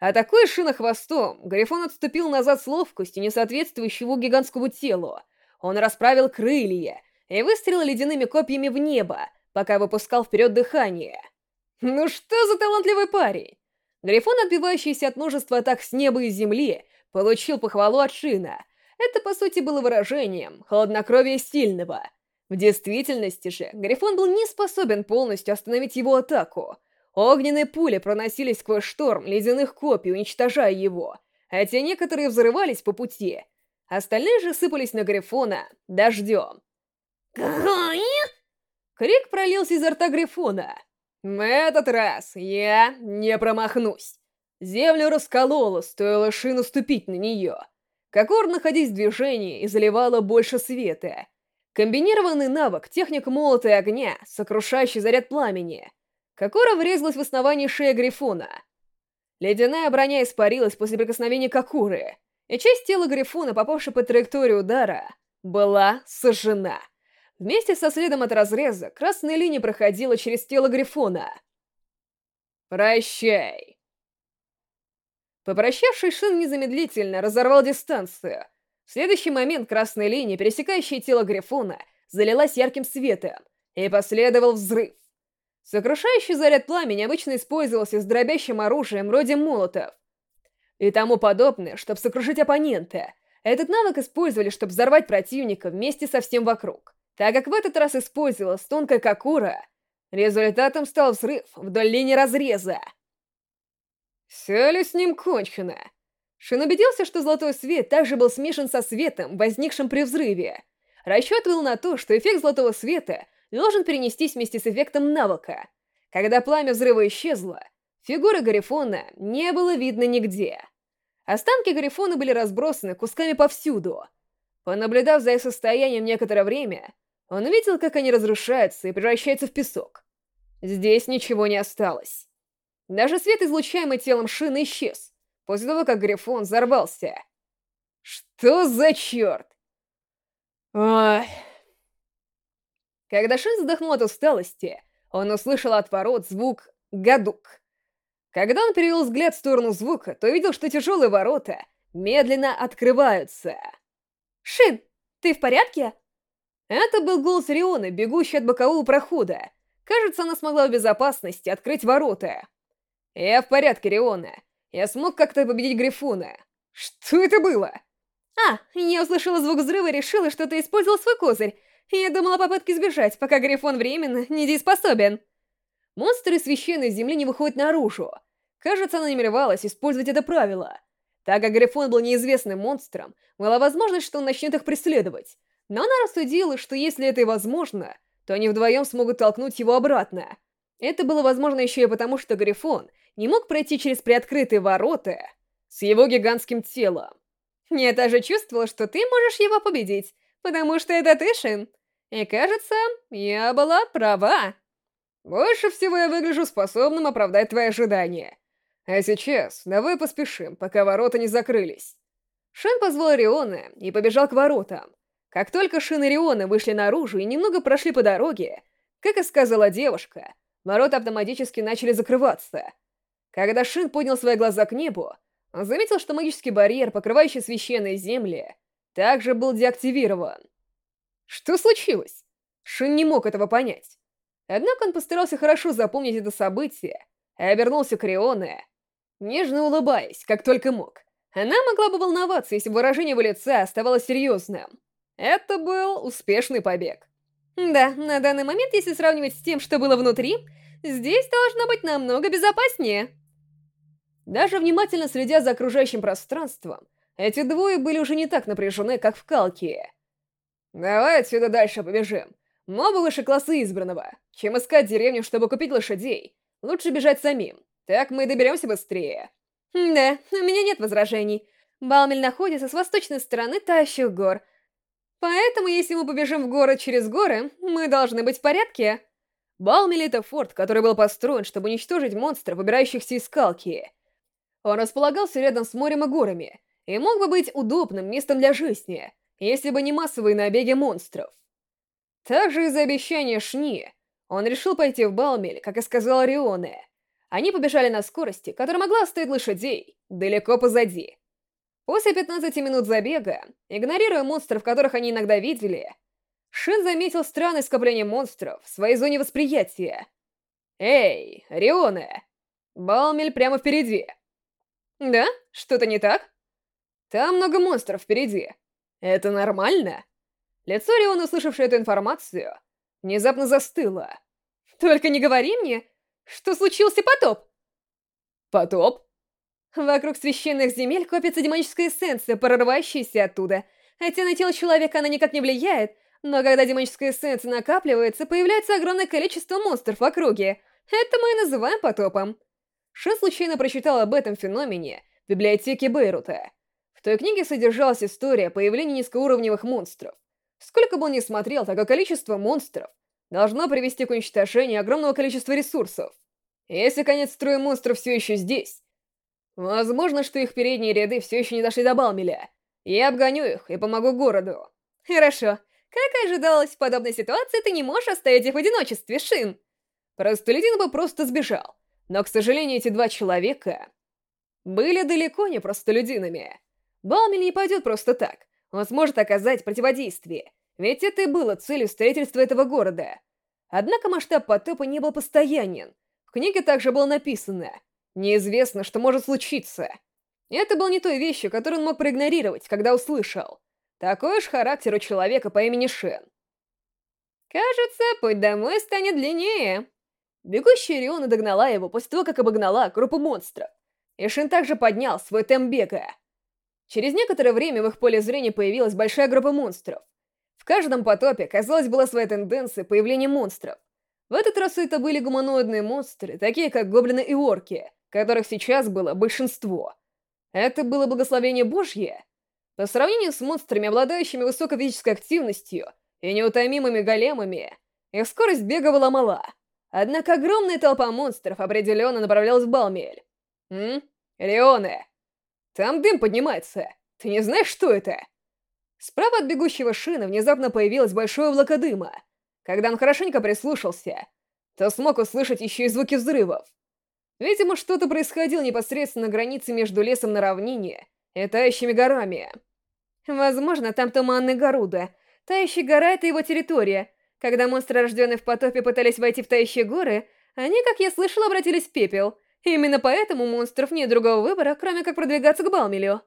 Атакуя Шина хвостом, Грифон отступил назад с ловкостью, не соответствующей его гигантскому телу. Он расправил крылья и выстрелил ледяными копьями в небо, пока выпускал вперед дыхание. Ну что за талантливый парень? Грифон, отбивающийся от множества атак с неба и земли, получил похвалу от Шина. Это, по сути, было выражением хладнокровия сильного. В действительности же, Грифон был не способен полностью остановить его атаку. Огненные пули проносились сквозь шторм ледяных копий, уничтожая его, хотя некоторые взрывались по пути. Остальные же сыпались на Грифона дождем. Крик пролился изо рта Грифона. В этот раз я не промахнусь. Землю расколола, стоило шину ступить на нее. Кокор, находясь в движении, заливала больше света. Комбинированный навык техник молота и огня, сокрушающий заряд пламени. Кокора врезалась в основание шеи Грифона. Ледяная броня испарилась после прикосновения Кокуры, и часть тела Грифона, попавшая по траектории удара, была сожжена. Вместе со следом от разреза красная линия проходила через тело Грифона. «Прощай!» Попрощавшись, Шин незамедлительно разорвал дистанцию. В следующий момент красная линия, пересекающая тело Грифона, залилась ярким светом, и последовал взрыв. Сокрушающий заряд пламени обычно использовался с дробящим оружием вроде молотов и тому подобное, чтобы сокрушить оппонента. Этот навык использовали, чтобы взорвать противника вместе со всем вокруг. Так как в этот раз использовалась тонкая кокура, результатом стал взрыв вдоль линии разреза. Все ли с ним кончено? Шин убедился, что золотой свет также был смешан со светом, возникшим при взрыве. Расчет был на то, что эффект золотого света должен перенестись вместе с эффектом навыка. Когда пламя взрыва исчезло, фигуры Гарифона не было видно нигде. Останки Гарифона были разбросаны кусками повсюду. Понаблюдав за их состоянием некоторое время, он увидел, как они разрушаются и превращаются в песок. Здесь ничего не осталось. Даже свет, излучаемый телом шины, исчез, после того, как Грифон взорвался. Что за черт? Ой. Когда Шин вздохнул от усталости, он услышал от ворот звук «гадук». Когда он перевел взгляд в сторону звука, то увидел, что тяжелые ворота медленно открываются. «Шин, ты в порядке?» Это был голос Рионы, бегущий от бокового прохода. Кажется, она смогла в безопасности открыть ворота. «Я в порядке, Риона. Я смог как-то победить Грифона. Что это было?» «А, я услышала звук взрыва и решила, что ты использовал свой козырь. Я думала о попытке сбежать, пока Грифон временно недееспособен». Монстры священной земли не выходят наружу. Кажется, она намеревалась использовать это правило. Так как Грифон был неизвестным монстром, была возможность, что он начнет их преследовать. Но она рассудила, что если это и возможно, то они вдвоем смогут толкнуть его обратно. Это было возможно еще и потому, что Грифон не мог пройти через приоткрытые ворота с его гигантским телом. Я даже чувствовала, что ты можешь его победить, потому что это ты, Шин. И кажется, я была права. Больше всего я выгляжу способным оправдать твои ожидания. А сейчас давай поспешим, пока ворота не закрылись. Шин позвал Риона и побежал к воротам. Как только Шин и Риона вышли наружу и немного прошли по дороге, как и сказала девушка, ворота автоматически начали закрываться. Когда Шин поднял свои глаза к небу, он заметил, что магический барьер, покрывающий священные земли, также был деактивирован. Что случилось? Шин не мог этого понять. Однако он постарался хорошо запомнить это событие и обернулся к Рионе, нежно улыбаясь, как только мог. Она могла бы волноваться, если выражение его лица оставалось серьезным. Это был успешный побег. Да, на данный момент, если сравнивать с тем, что было внутри, здесь должно быть намного безопаснее. Даже внимательно следя за окружающим пространством, эти двое были уже не так напряжены, как в Калке. «Давай отсюда дальше побежим. Мобы выше класса избранного. Чем искать деревню, чтобы купить лошадей, лучше бежать самим. Так мы и доберемся быстрее». «Да, у меня нет возражений. Балмель находится с восточной стороны Тающих гор, Поэтому, если мы побежим в город через горы, мы должны быть в порядке. Балмели — это форт, который был построен, чтобы уничтожить монстров, выбирающихся из скалки. Он располагался рядом с морем и горами, и мог бы быть удобным местом для жизни, если бы не массовые набеги монстров. Также из-за обещания Шни, он решил пойти в Балмель, как и сказал Рионе. Они побежали на скорости, которая могла оставить лошадей далеко позади. После 15 минут забега, игнорируя монстров, которых они иногда видели, Шин заметил странное скопление монстров в своей зоне восприятия. «Эй, Рионе! Балмель прямо впереди!» «Да? Что-то не так?» «Там много монстров впереди. Это нормально?» Лицо Риона, услышавшее эту информацию, внезапно застыло. «Только не говори мне, что случился потоп!» «Потоп?» Вокруг священных земель копится демоническая эссенция, прорывающаяся оттуда. Хотя на тело человека она никак не влияет, но когда демоническая эссенция накапливается, появляется огромное количество монстров в округе. Это мы и называем потопом. Шин случайно прочитал об этом феномене в библиотеке Бейрута. В той книге содержалась история появления низкоуровневых монстров. Сколько бы он ни смотрел, такое количество монстров должно привести к уничтожению огромного количества ресурсов. Если конец строя монстров все еще здесь, Возможно, что их передние ряды все еще не дошли до Балмеля. Я обгоню их и помогу городу. Хорошо. Как и ожидалось, в подобной ситуации ты не можешь оставить их в одиночестве, Шин. Простолюдин бы просто сбежал. Но, к сожалению, эти два человека были далеко не простолюдинами. Балмель не пойдет просто так. Он сможет оказать противодействие. Ведь это и было целью строительства этого города. Однако масштаб потопа не был постоянен. В книге также было написано — Неизвестно, что может случиться. Это был не той вещью, которую он мог проигнорировать, когда услышал. Такой уж характер у человека по имени Шен. Кажется, путь домой станет длиннее. Бегущая Риона догнала его после того, как обогнала группу монстров. И Шин также поднял свой темп бега. Через некоторое время в их поле зрения появилась большая группа монстров. В каждом потопе, казалось, была своя тенденция появления монстров. В этот раз это были гуманоидные монстры, такие как гоблины и орки, которых сейчас было большинство. Это было благословение Божье? По сравнению с монстрами, обладающими высокой физической активностью и неутомимыми големами, их скорость бега была мала. Однако огромная толпа монстров определенно направлялась в Балмель. «М? Леоне! Там дым поднимается. Ты не знаешь, что это?» Справа от бегущего шина внезапно появилось большое облако дыма. Когда он хорошенько прислушался, то смог услышать еще и звуки взрывов. Видимо, что-то происходило непосредственно на границе между лесом на равнине и тающими горами. Возможно, там туманный Гаруда. Тающая гора — это его территория. Когда монстры, рожденные в потопе, пытались войти в тающие горы, они, как я слышал, обратились в пепел. Именно поэтому у монстров нет другого выбора, кроме как продвигаться к Балмелю.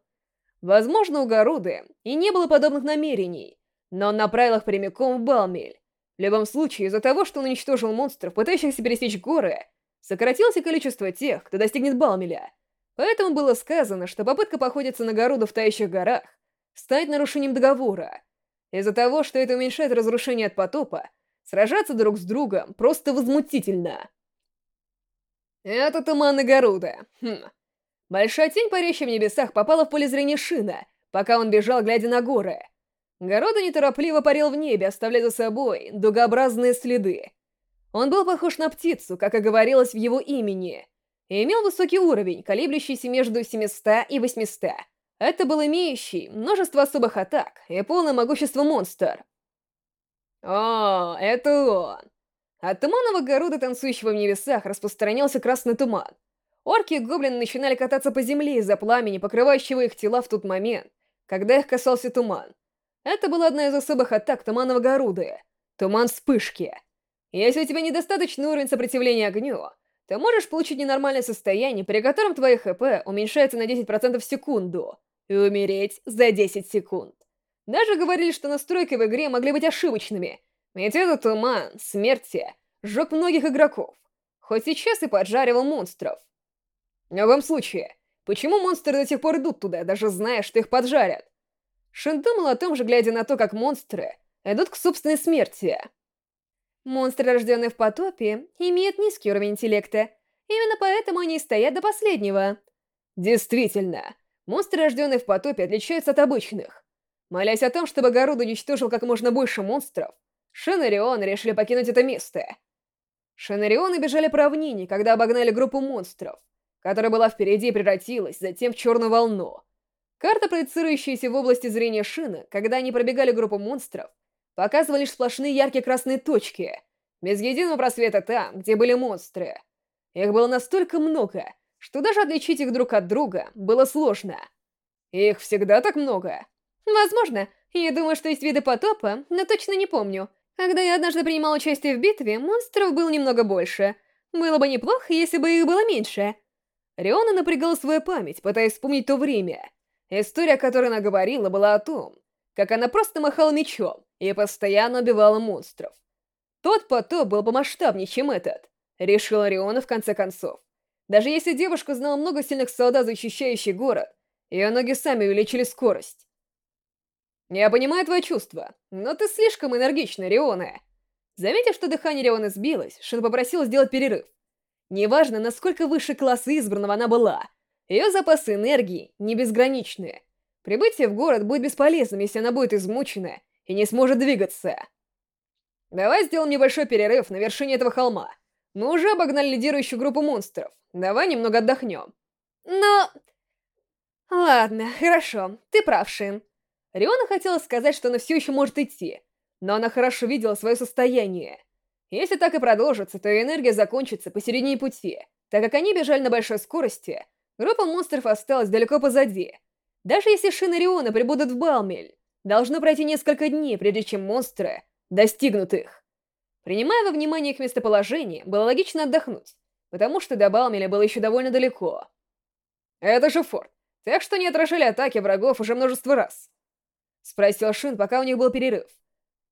Возможно, у Гаруды и не было подобных намерений, но он направил их прямиком в Балмель. В любом случае, из-за того, что он уничтожил монстров, пытающихся пересечь горы, Сократилось и количество тех, кто достигнет Балмеля. Поэтому было сказано, что попытка походиться на Гаруду в Тающих горах станет нарушением договора. Из-за того, что это уменьшает разрушение от потопа, сражаться друг с другом просто возмутительно. Это туманы Гаруда. Хм. Большая тень, парящая в небесах, попала в поле зрения Шина, пока он бежал, глядя на горы. Гаруда неторопливо парил в небе, оставляя за собой дугообразные следы. Он был похож на птицу, как и говорилось в его имени, и имел высокий уровень, колеблющийся между 700 и 800. Это был имеющий множество особых атак и полное могущество монстр. О, это он. От туманного города, танцующего в небесах, распространялся красный туман. Орки и гоблины начинали кататься по земле из-за пламени, покрывающего их тела в тот момент, когда их касался туман. Это была одна из особых атак туманного Гаруды — туман вспышки. Если у тебя недостаточный уровень сопротивления огню, ты можешь получить ненормальное состояние, при котором твои ХП уменьшается на 10% в секунду, и умереть за 10 секунд. Даже говорили, что настройки в игре могли быть ошибочными, ведь этот туман смерти сжег многих игроков, хоть сейчас и поджаривал монстров. В любом случае, почему монстры до сих пор идут туда, даже зная, что их поджарят? Шин думал о том же, глядя на то, как монстры идут к собственной смерти. Монстры, рожденные в потопе, имеют низкий уровень интеллекта. Именно поэтому они стоят до последнего. Действительно, монстры, рожденные в потопе, отличаются от обычных. Молясь о том, чтобы Гаруд уничтожил как можно больше монстров, Шен и Рион решили покинуть это место. Шен и Рион бежали по равнине, когда обогнали группу монстров, которая была впереди и превратилась затем в черную волну. Карта, проецирующаяся в области зрения Шина, когда они пробегали группу монстров, показывала лишь сплошные яркие красные точки, без единого просвета там, где были монстры. Их было настолько много, что даже отличить их друг от друга было сложно. Их всегда так много? Возможно. Я думаю, что есть виды потопа, но точно не помню. Когда я однажды принимал участие в битве, монстров было немного больше. Было бы неплохо, если бы их было меньше. Риона напрягала свою память, пытаясь вспомнить то время. История, о которой она говорила, была о том, как она просто махала мечом и постоянно убивала монстров. Тот потоп был помасштабнее, чем этот, решила Риона в конце концов. Даже если девушка знала много сильных солдат, защищающих город, ее ноги сами увеличили скорость. «Я понимаю твои чувства, но ты слишком энергична, Риона». Заметив, что дыхание Рионы сбилось, Шин попросил сделать перерыв. Неважно, насколько выше класса избранного она была, ее запасы энергии не безграничные. Прибытие в город будет бесполезным, если она будет измучена и не сможет двигаться. Давай сделаем небольшой перерыв на вершине этого холма. Мы уже обогнали лидирующую группу монстров. Давай немного отдохнем. Но... Ладно, хорошо, ты прав, Шин. Риона хотела сказать, что она все еще может идти, но она хорошо видела свое состояние. Если так и продолжится, то ее энергия закончится посередине пути. Так как они бежали на большой скорости, группа монстров осталась далеко позади. Даже если Шин и Риона прибудут в Балмель, должно пройти несколько дней, прежде чем монстры достигнут их. Принимая во внимание их местоположение, было логично отдохнуть, потому что до Балмеля было еще довольно далеко. Это же форт, так что не отражали атаки врагов уже множество раз. Спросил Шин, пока у них был перерыв.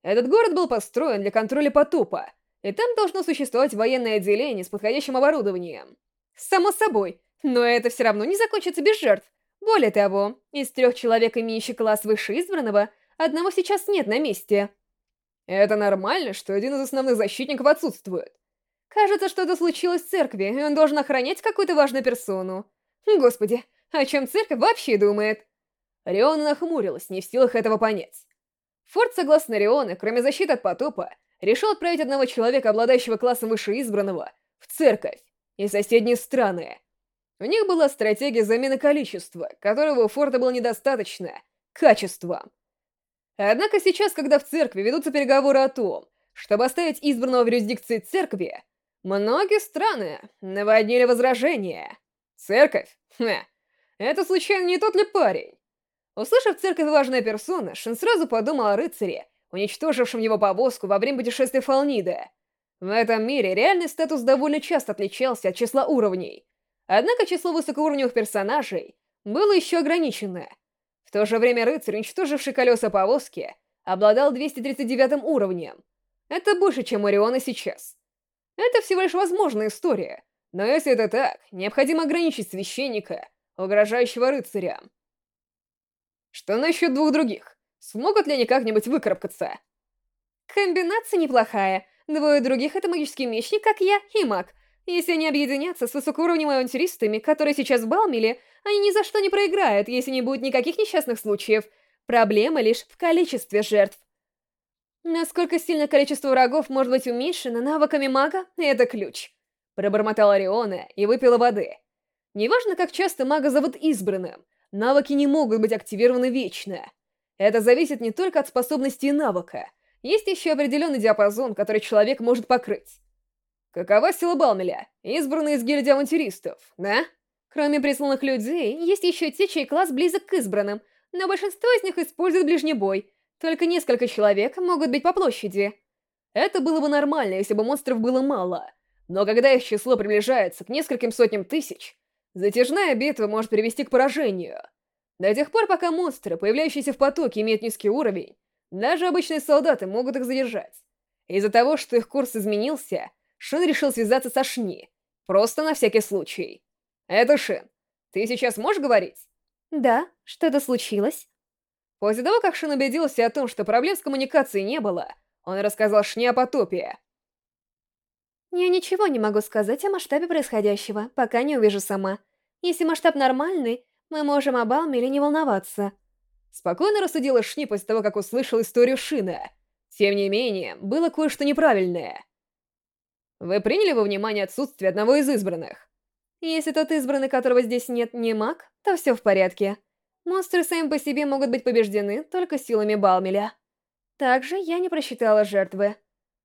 Этот город был построен для контроля потопа, и там должно существовать военное отделение с подходящим оборудованием. Само собой, но это все равно не закончится без жертв. Более того, из трех человек, имеющих класс выше избранного, одного сейчас нет на месте. Это нормально, что один из основных защитников отсутствует. Кажется, что это случилось в церкви, и он должен охранять какую-то важную персону. Господи, о чем церковь вообще думает? Риона нахмурилась, не в силах этого понять. Форд, согласно Рионе, кроме защиты от потопа, решил отправить одного человека, обладающего классом выше избранного, в церковь и соседние страны. У них была стратегия замены количества, которого у Форта было недостаточно, качеством. Однако сейчас, когда в церкви ведутся переговоры о том, чтобы оставить избранного в юрисдикции церкви, многие страны наводнили возражения. Церковь? Ха, это случайно не тот ли парень? Услышав в церкви важная персона, Шин сразу подумал о рыцаре, уничтожившем его повозку во время путешествия Фалнида. В этом мире реальный статус довольно часто отличался от числа уровней, Однако число высокоуровневых персонажей было еще ограничено. В то же время рыцарь, уничтоживший колеса повозки, обладал 239 уровнем. Это больше, чем Ориона сейчас. Это всего лишь возможная история, но если это так, необходимо ограничить священника, угрожающего рыцарям. Что насчет двух других? Смогут ли они как-нибудь выкарабкаться? Комбинация неплохая. Двое других — это магический мечник, как я, и маг. Если они объединятся с высокоуровневыми авантюристами, которые сейчас в Балмиле, они ни за что не проиграют, если не будет никаких несчастных случаев. Проблема лишь в количестве жертв. Насколько сильно количество врагов может быть уменьшено навыками мага, это ключ. Пробормотала Ориона и выпила воды. Неважно, как часто мага зовут избранным, навыки не могут быть активированы вечно. Это зависит не только от способностей навыка, есть еще определенный диапазон, который человек может покрыть. Какова сила Балмеля, избранный из гильдии авантюристов, да? Кроме присланных людей, есть еще те, чей класс близок к избранным, но большинство из них используют ближний бой. Только несколько человек могут быть по площади. Это было бы нормально, если бы монстров было мало. Но когда их число приближается к нескольким сотням тысяч, затяжная битва может привести к поражению. До тех пор, пока монстры, появляющиеся в потоке, имеют низкий уровень, даже обычные солдаты могут их задержать. Из-за того, что их курс изменился, Шин решил связаться со Шни. Просто на всякий случай. Это Шин. Ты сейчас можешь говорить? Да, что-то случилось? После того, как Шин убедился о том, что проблем с коммуникацией не было, он рассказал Шни о потопе. Я ничего не могу сказать о масштабе происходящего, пока не увижу сама. Если масштаб нормальный, мы можем об Алмеле не волноваться. Спокойно рассудила Шни после того, как услышал историю Шина. Тем не менее, было кое-что неправильное. Вы приняли во внимание отсутствие одного из избранных? Если тот избранный, которого здесь нет, не маг, то все в порядке. Монстры сами по себе могут быть побеждены только силами Балмеля. Также я не просчитала жертвы.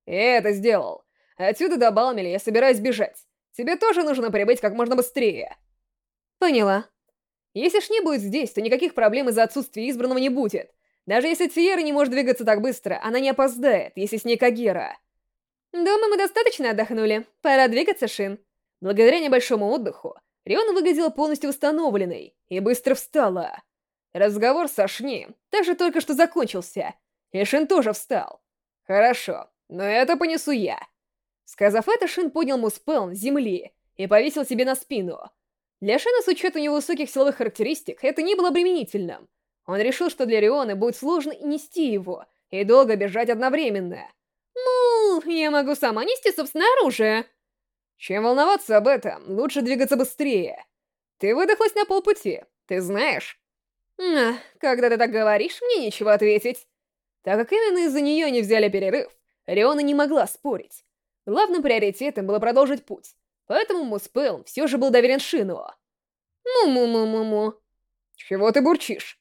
Я это сделал. Отсюда до Балмеля я собираюсь бежать. Тебе тоже нужно прибыть как можно быстрее. Поняла. Если не будет здесь, то никаких проблем из-за отсутствия избранного не будет. Даже если Тиера не может двигаться так быстро, она не опоздает, если с ней Кагера. Думаю, мы достаточно отдохнули. Пора двигаться, Шин. Благодаря небольшому отдыху, Риона выглядела полностью восстановленной и быстро встала. Разговор со Шни также только что закончился, и Шин тоже встал. Хорошо, но это понесу я. Сказав это, Шин поднял Муспелн с земли и повесил себе на спину, для Шена с учетом его высоких силовых характеристик это не было обременительным. Он решил, что для Риона будет сложно нести его, и долго бежать одновременно. Ну, я могу сама нести собственное оружие. Чем волноваться об этом, лучше двигаться быстрее. Ты выдохлась на полпути, ты знаешь? А, когда ты так говоришь, мне нечего ответить. Так как именно из-за нее не взяли перерыв, Риона не могла спорить. Главным приоритетом было продолжить путь. Поэтому Муспелм все же был доверен Шину. Му-му-му-му-му. Чего ты бурчишь?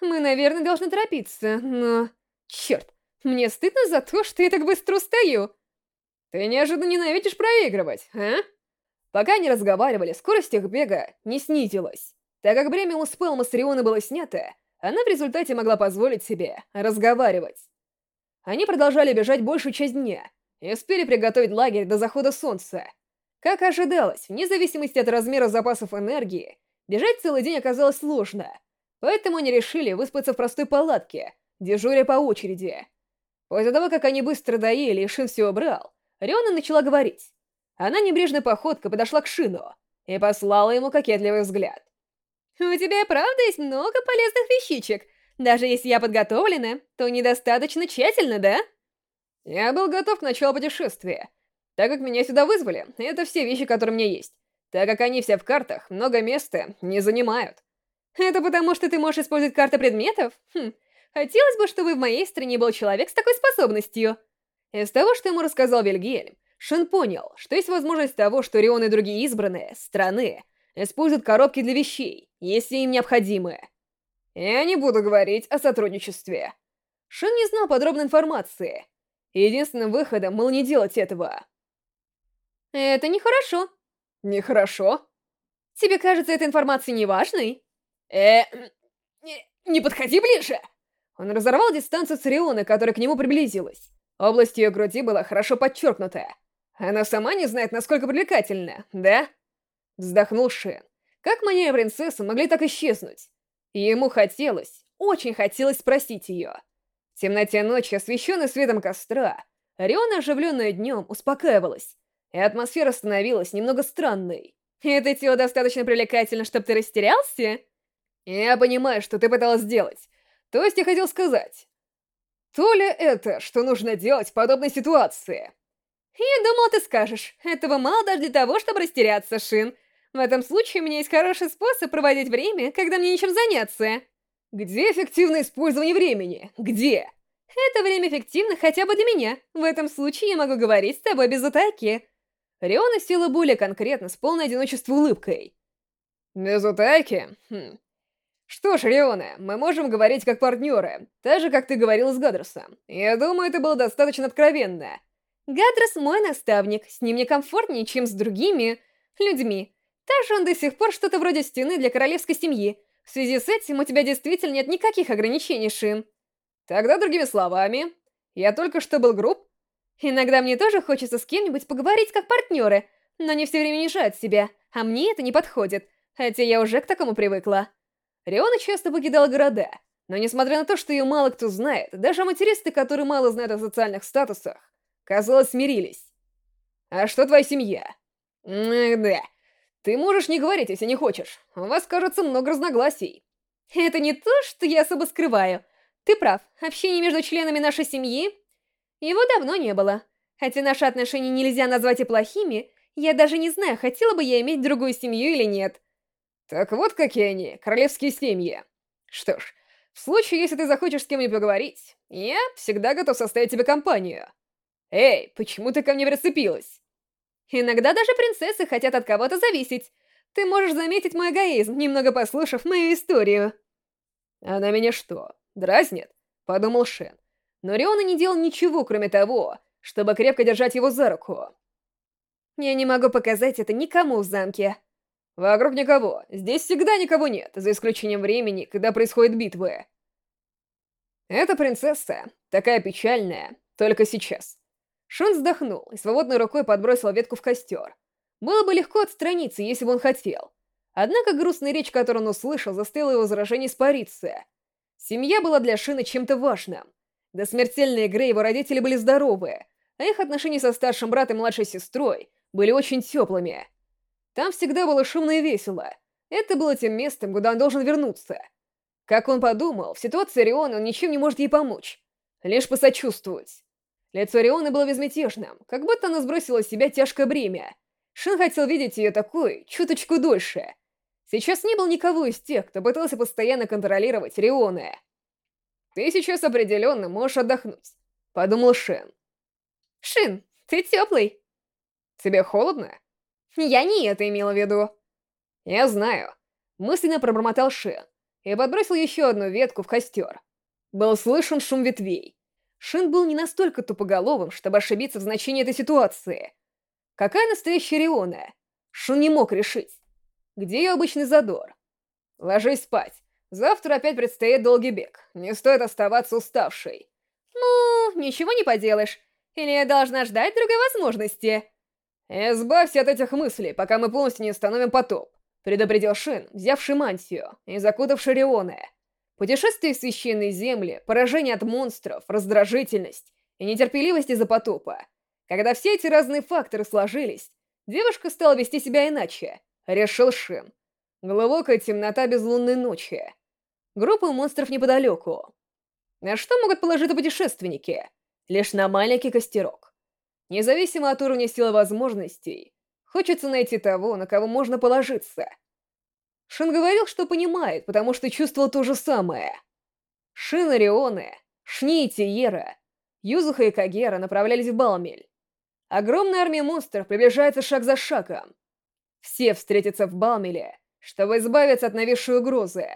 Мы, наверное, должны торопиться, но... Черт, мне стыдно за то, что я так быстро устаю. Ты неожиданно ненавидишь проигрывать, а? Пока они разговаривали, скорость их бега не снизилась. Так как бремя у Спелма с Риона было снято, она в результате могла позволить себе разговаривать. Они продолжали бежать большую часть дня и успели приготовить лагерь до захода солнца. Как ожидалось, вне зависимости от размера запасов энергии, бежать целый день оказалось сложно, поэтому они решили выспаться в простой палатке, дежуря по очереди. После того, как они быстро доели и Шин все убрал, Риона начала говорить. Она небрежной походкой подошла к Шину и послала ему кокетливый взгляд. «У тебя правда есть много полезных вещичек. Даже если я подготовлена, то недостаточно тщательно, да?» Я был готов к началу путешествия, так как меня сюда вызвали, это все вещи, которые у меня есть. Так как они все в картах, много места не занимают. Это потому, что ты можешь использовать карты предметов? Хм, хотелось бы, чтобы в моей стране был человек с такой способностью. Из того, что ему рассказал Вильгельм, Шин понял, что есть возможность того, что Рион и другие избранные страны используют коробки для вещей, если им необходимы. Я не буду говорить о сотрудничестве. Шин не знал подробной информации. Единственным выходом было не делать этого. Это нехорошо. Нехорошо? Тебе кажется эта информация неважной? Э, не, не подходи ближе! Он разорвал дистанцию с Рионой, которая к нему приблизилась. Область ее груди была хорошо подчеркнута. Она сама не знает, насколько привлекательна, да? Вздохнул Шен. Как маня и принцесса могли так исчезнуть? ему хотелось, очень хотелось спросить ее. В темноте ночи, освещенной светом костра, Риона, оживленная днем, успокаивалась и атмосфера становилась немного странной. Это тело достаточно привлекательно, чтобы ты растерялся? Я понимаю, что ты пыталась сделать. То есть я хотел сказать. То ли это, что нужно делать в подобной ситуации? Я думал, ты скажешь. Этого мало даже для того, чтобы растеряться, Шин. В этом случае у меня есть хороший способ проводить время, когда мне нечем заняться. Где эффективное использование времени? Где? Это время эффективно хотя бы для меня. В этом случае я могу говорить с тобой без утайки. Риона села более конкретно, с полной одиночества улыбкой. «Без утайки? Хм. Что ж, Риона, мы можем говорить как партнеры, так же, как ты говорил с Гадросом. Я думаю, это было достаточно откровенно. Гадрос мой наставник, с ним мне комфортнее, чем с другими людьми. Также он до сих пор что-то вроде стены для королевской семьи. В связи с этим у тебя действительно нет никаких ограничений, Шин. Тогда, другими словами, я только что был груб. Иногда мне тоже хочется с кем-нибудь поговорить как партнеры, но не все время унижают себя, а мне это не подходит, хотя я уже к такому привыкла. Риона часто покидала города, но несмотря на то, что ее мало кто знает, даже авантюристы, которые мало знают о социальных статусах, казалось, смирились. «А что твоя семья?» Эх, «Да, ты можешь не говорить, если не хочешь. У вас, кажется, много разногласий». «Это не то, что я особо скрываю. Ты прав, общение между членами нашей семьи... Его давно не было. Хотя наши отношения нельзя назвать и плохими, я даже не знаю, хотела бы я иметь другую семью или нет». Так вот какие они, королевские семьи. Что ж, в случае, если ты захочешь с кем-нибудь поговорить, я всегда готов составить тебе компанию. Эй, почему ты ко мне прицепилась? Иногда даже принцессы хотят от кого-то зависеть. Ты можешь заметить мой эгоизм, немного послушав мою историю. Она меня что, дразнит? Подумал Шен. Но Риона не делал ничего, кроме того, чтобы крепко держать его за руку. Я не могу показать это никому в замке. Вокруг никого. Здесь всегда никого нет, за исключением времени, когда происходят битвы. Эта принцесса, такая печальная, только сейчас. Шон вздохнул и свободной рукой подбросил ветку в костер. Было бы легко отстраниться, если бы он хотел. Однако грустная речь, которую он услышал, заставила его возражение испариться. Семья была для Шина чем-то важным. До смертельной игры его родители были здоровы, а их отношения со старшим братом и младшей сестрой были очень теплыми. Там всегда было шумно и весело. Это было тем местом, куда он должен вернуться. Как он подумал, в ситуации Ориона он ничем не может ей помочь. Лишь посочувствовать. Лицо Орионы было безмятежным, как будто она сбросила с себя тяжкое бремя. Шин хотел видеть ее такой, чуточку дольше. Сейчас не было никого из тех, кто пытался постоянно контролировать Рионы. «Ты сейчас определенно можешь отдохнуть», — подумал Шин. «Шин, ты теплый». «Тебе холодно?» Я не это имела в виду. Я знаю. Мысленно пробормотал Шин и подбросил еще одну ветку в костер. Был слышен шум ветвей. Шин был не настолько тупоголовым, чтобы ошибиться в значении этой ситуации. Какая настоящая Риона? Шин не мог решить. Где ее обычный задор? Ложись спать. Завтра опять предстоит долгий бег. Не стоит оставаться уставшей. Ну, ничего не поделаешь. Или я должна ждать другой возможности? «Избавься от этих мыслей, пока мы полностью не установим потоп», — предупредил Шин, взявший мантию и закутавший Рионе. Путешествие в священные земли, поражение от монстров, раздражительность и нетерпеливость из-за потопа. Когда все эти разные факторы сложились, девушка стала вести себя иначе, решил Шин. Глубокая темнота безлунной ночи. Группа монстров неподалеку. На что могут положиться путешественники? Лишь на маленький костерок. Независимо от уровня силы возможностей, хочется найти того, на кого можно положиться. Шин говорил, что понимает, потому что чувствовал то же самое. Шин Орионе, Шни и Тиера, Юзуха и Кагера направлялись в Балмель. Огромная армия монстров приближается шаг за шагом. Все встретятся в Балмеле, чтобы избавиться от нависшей угрозы.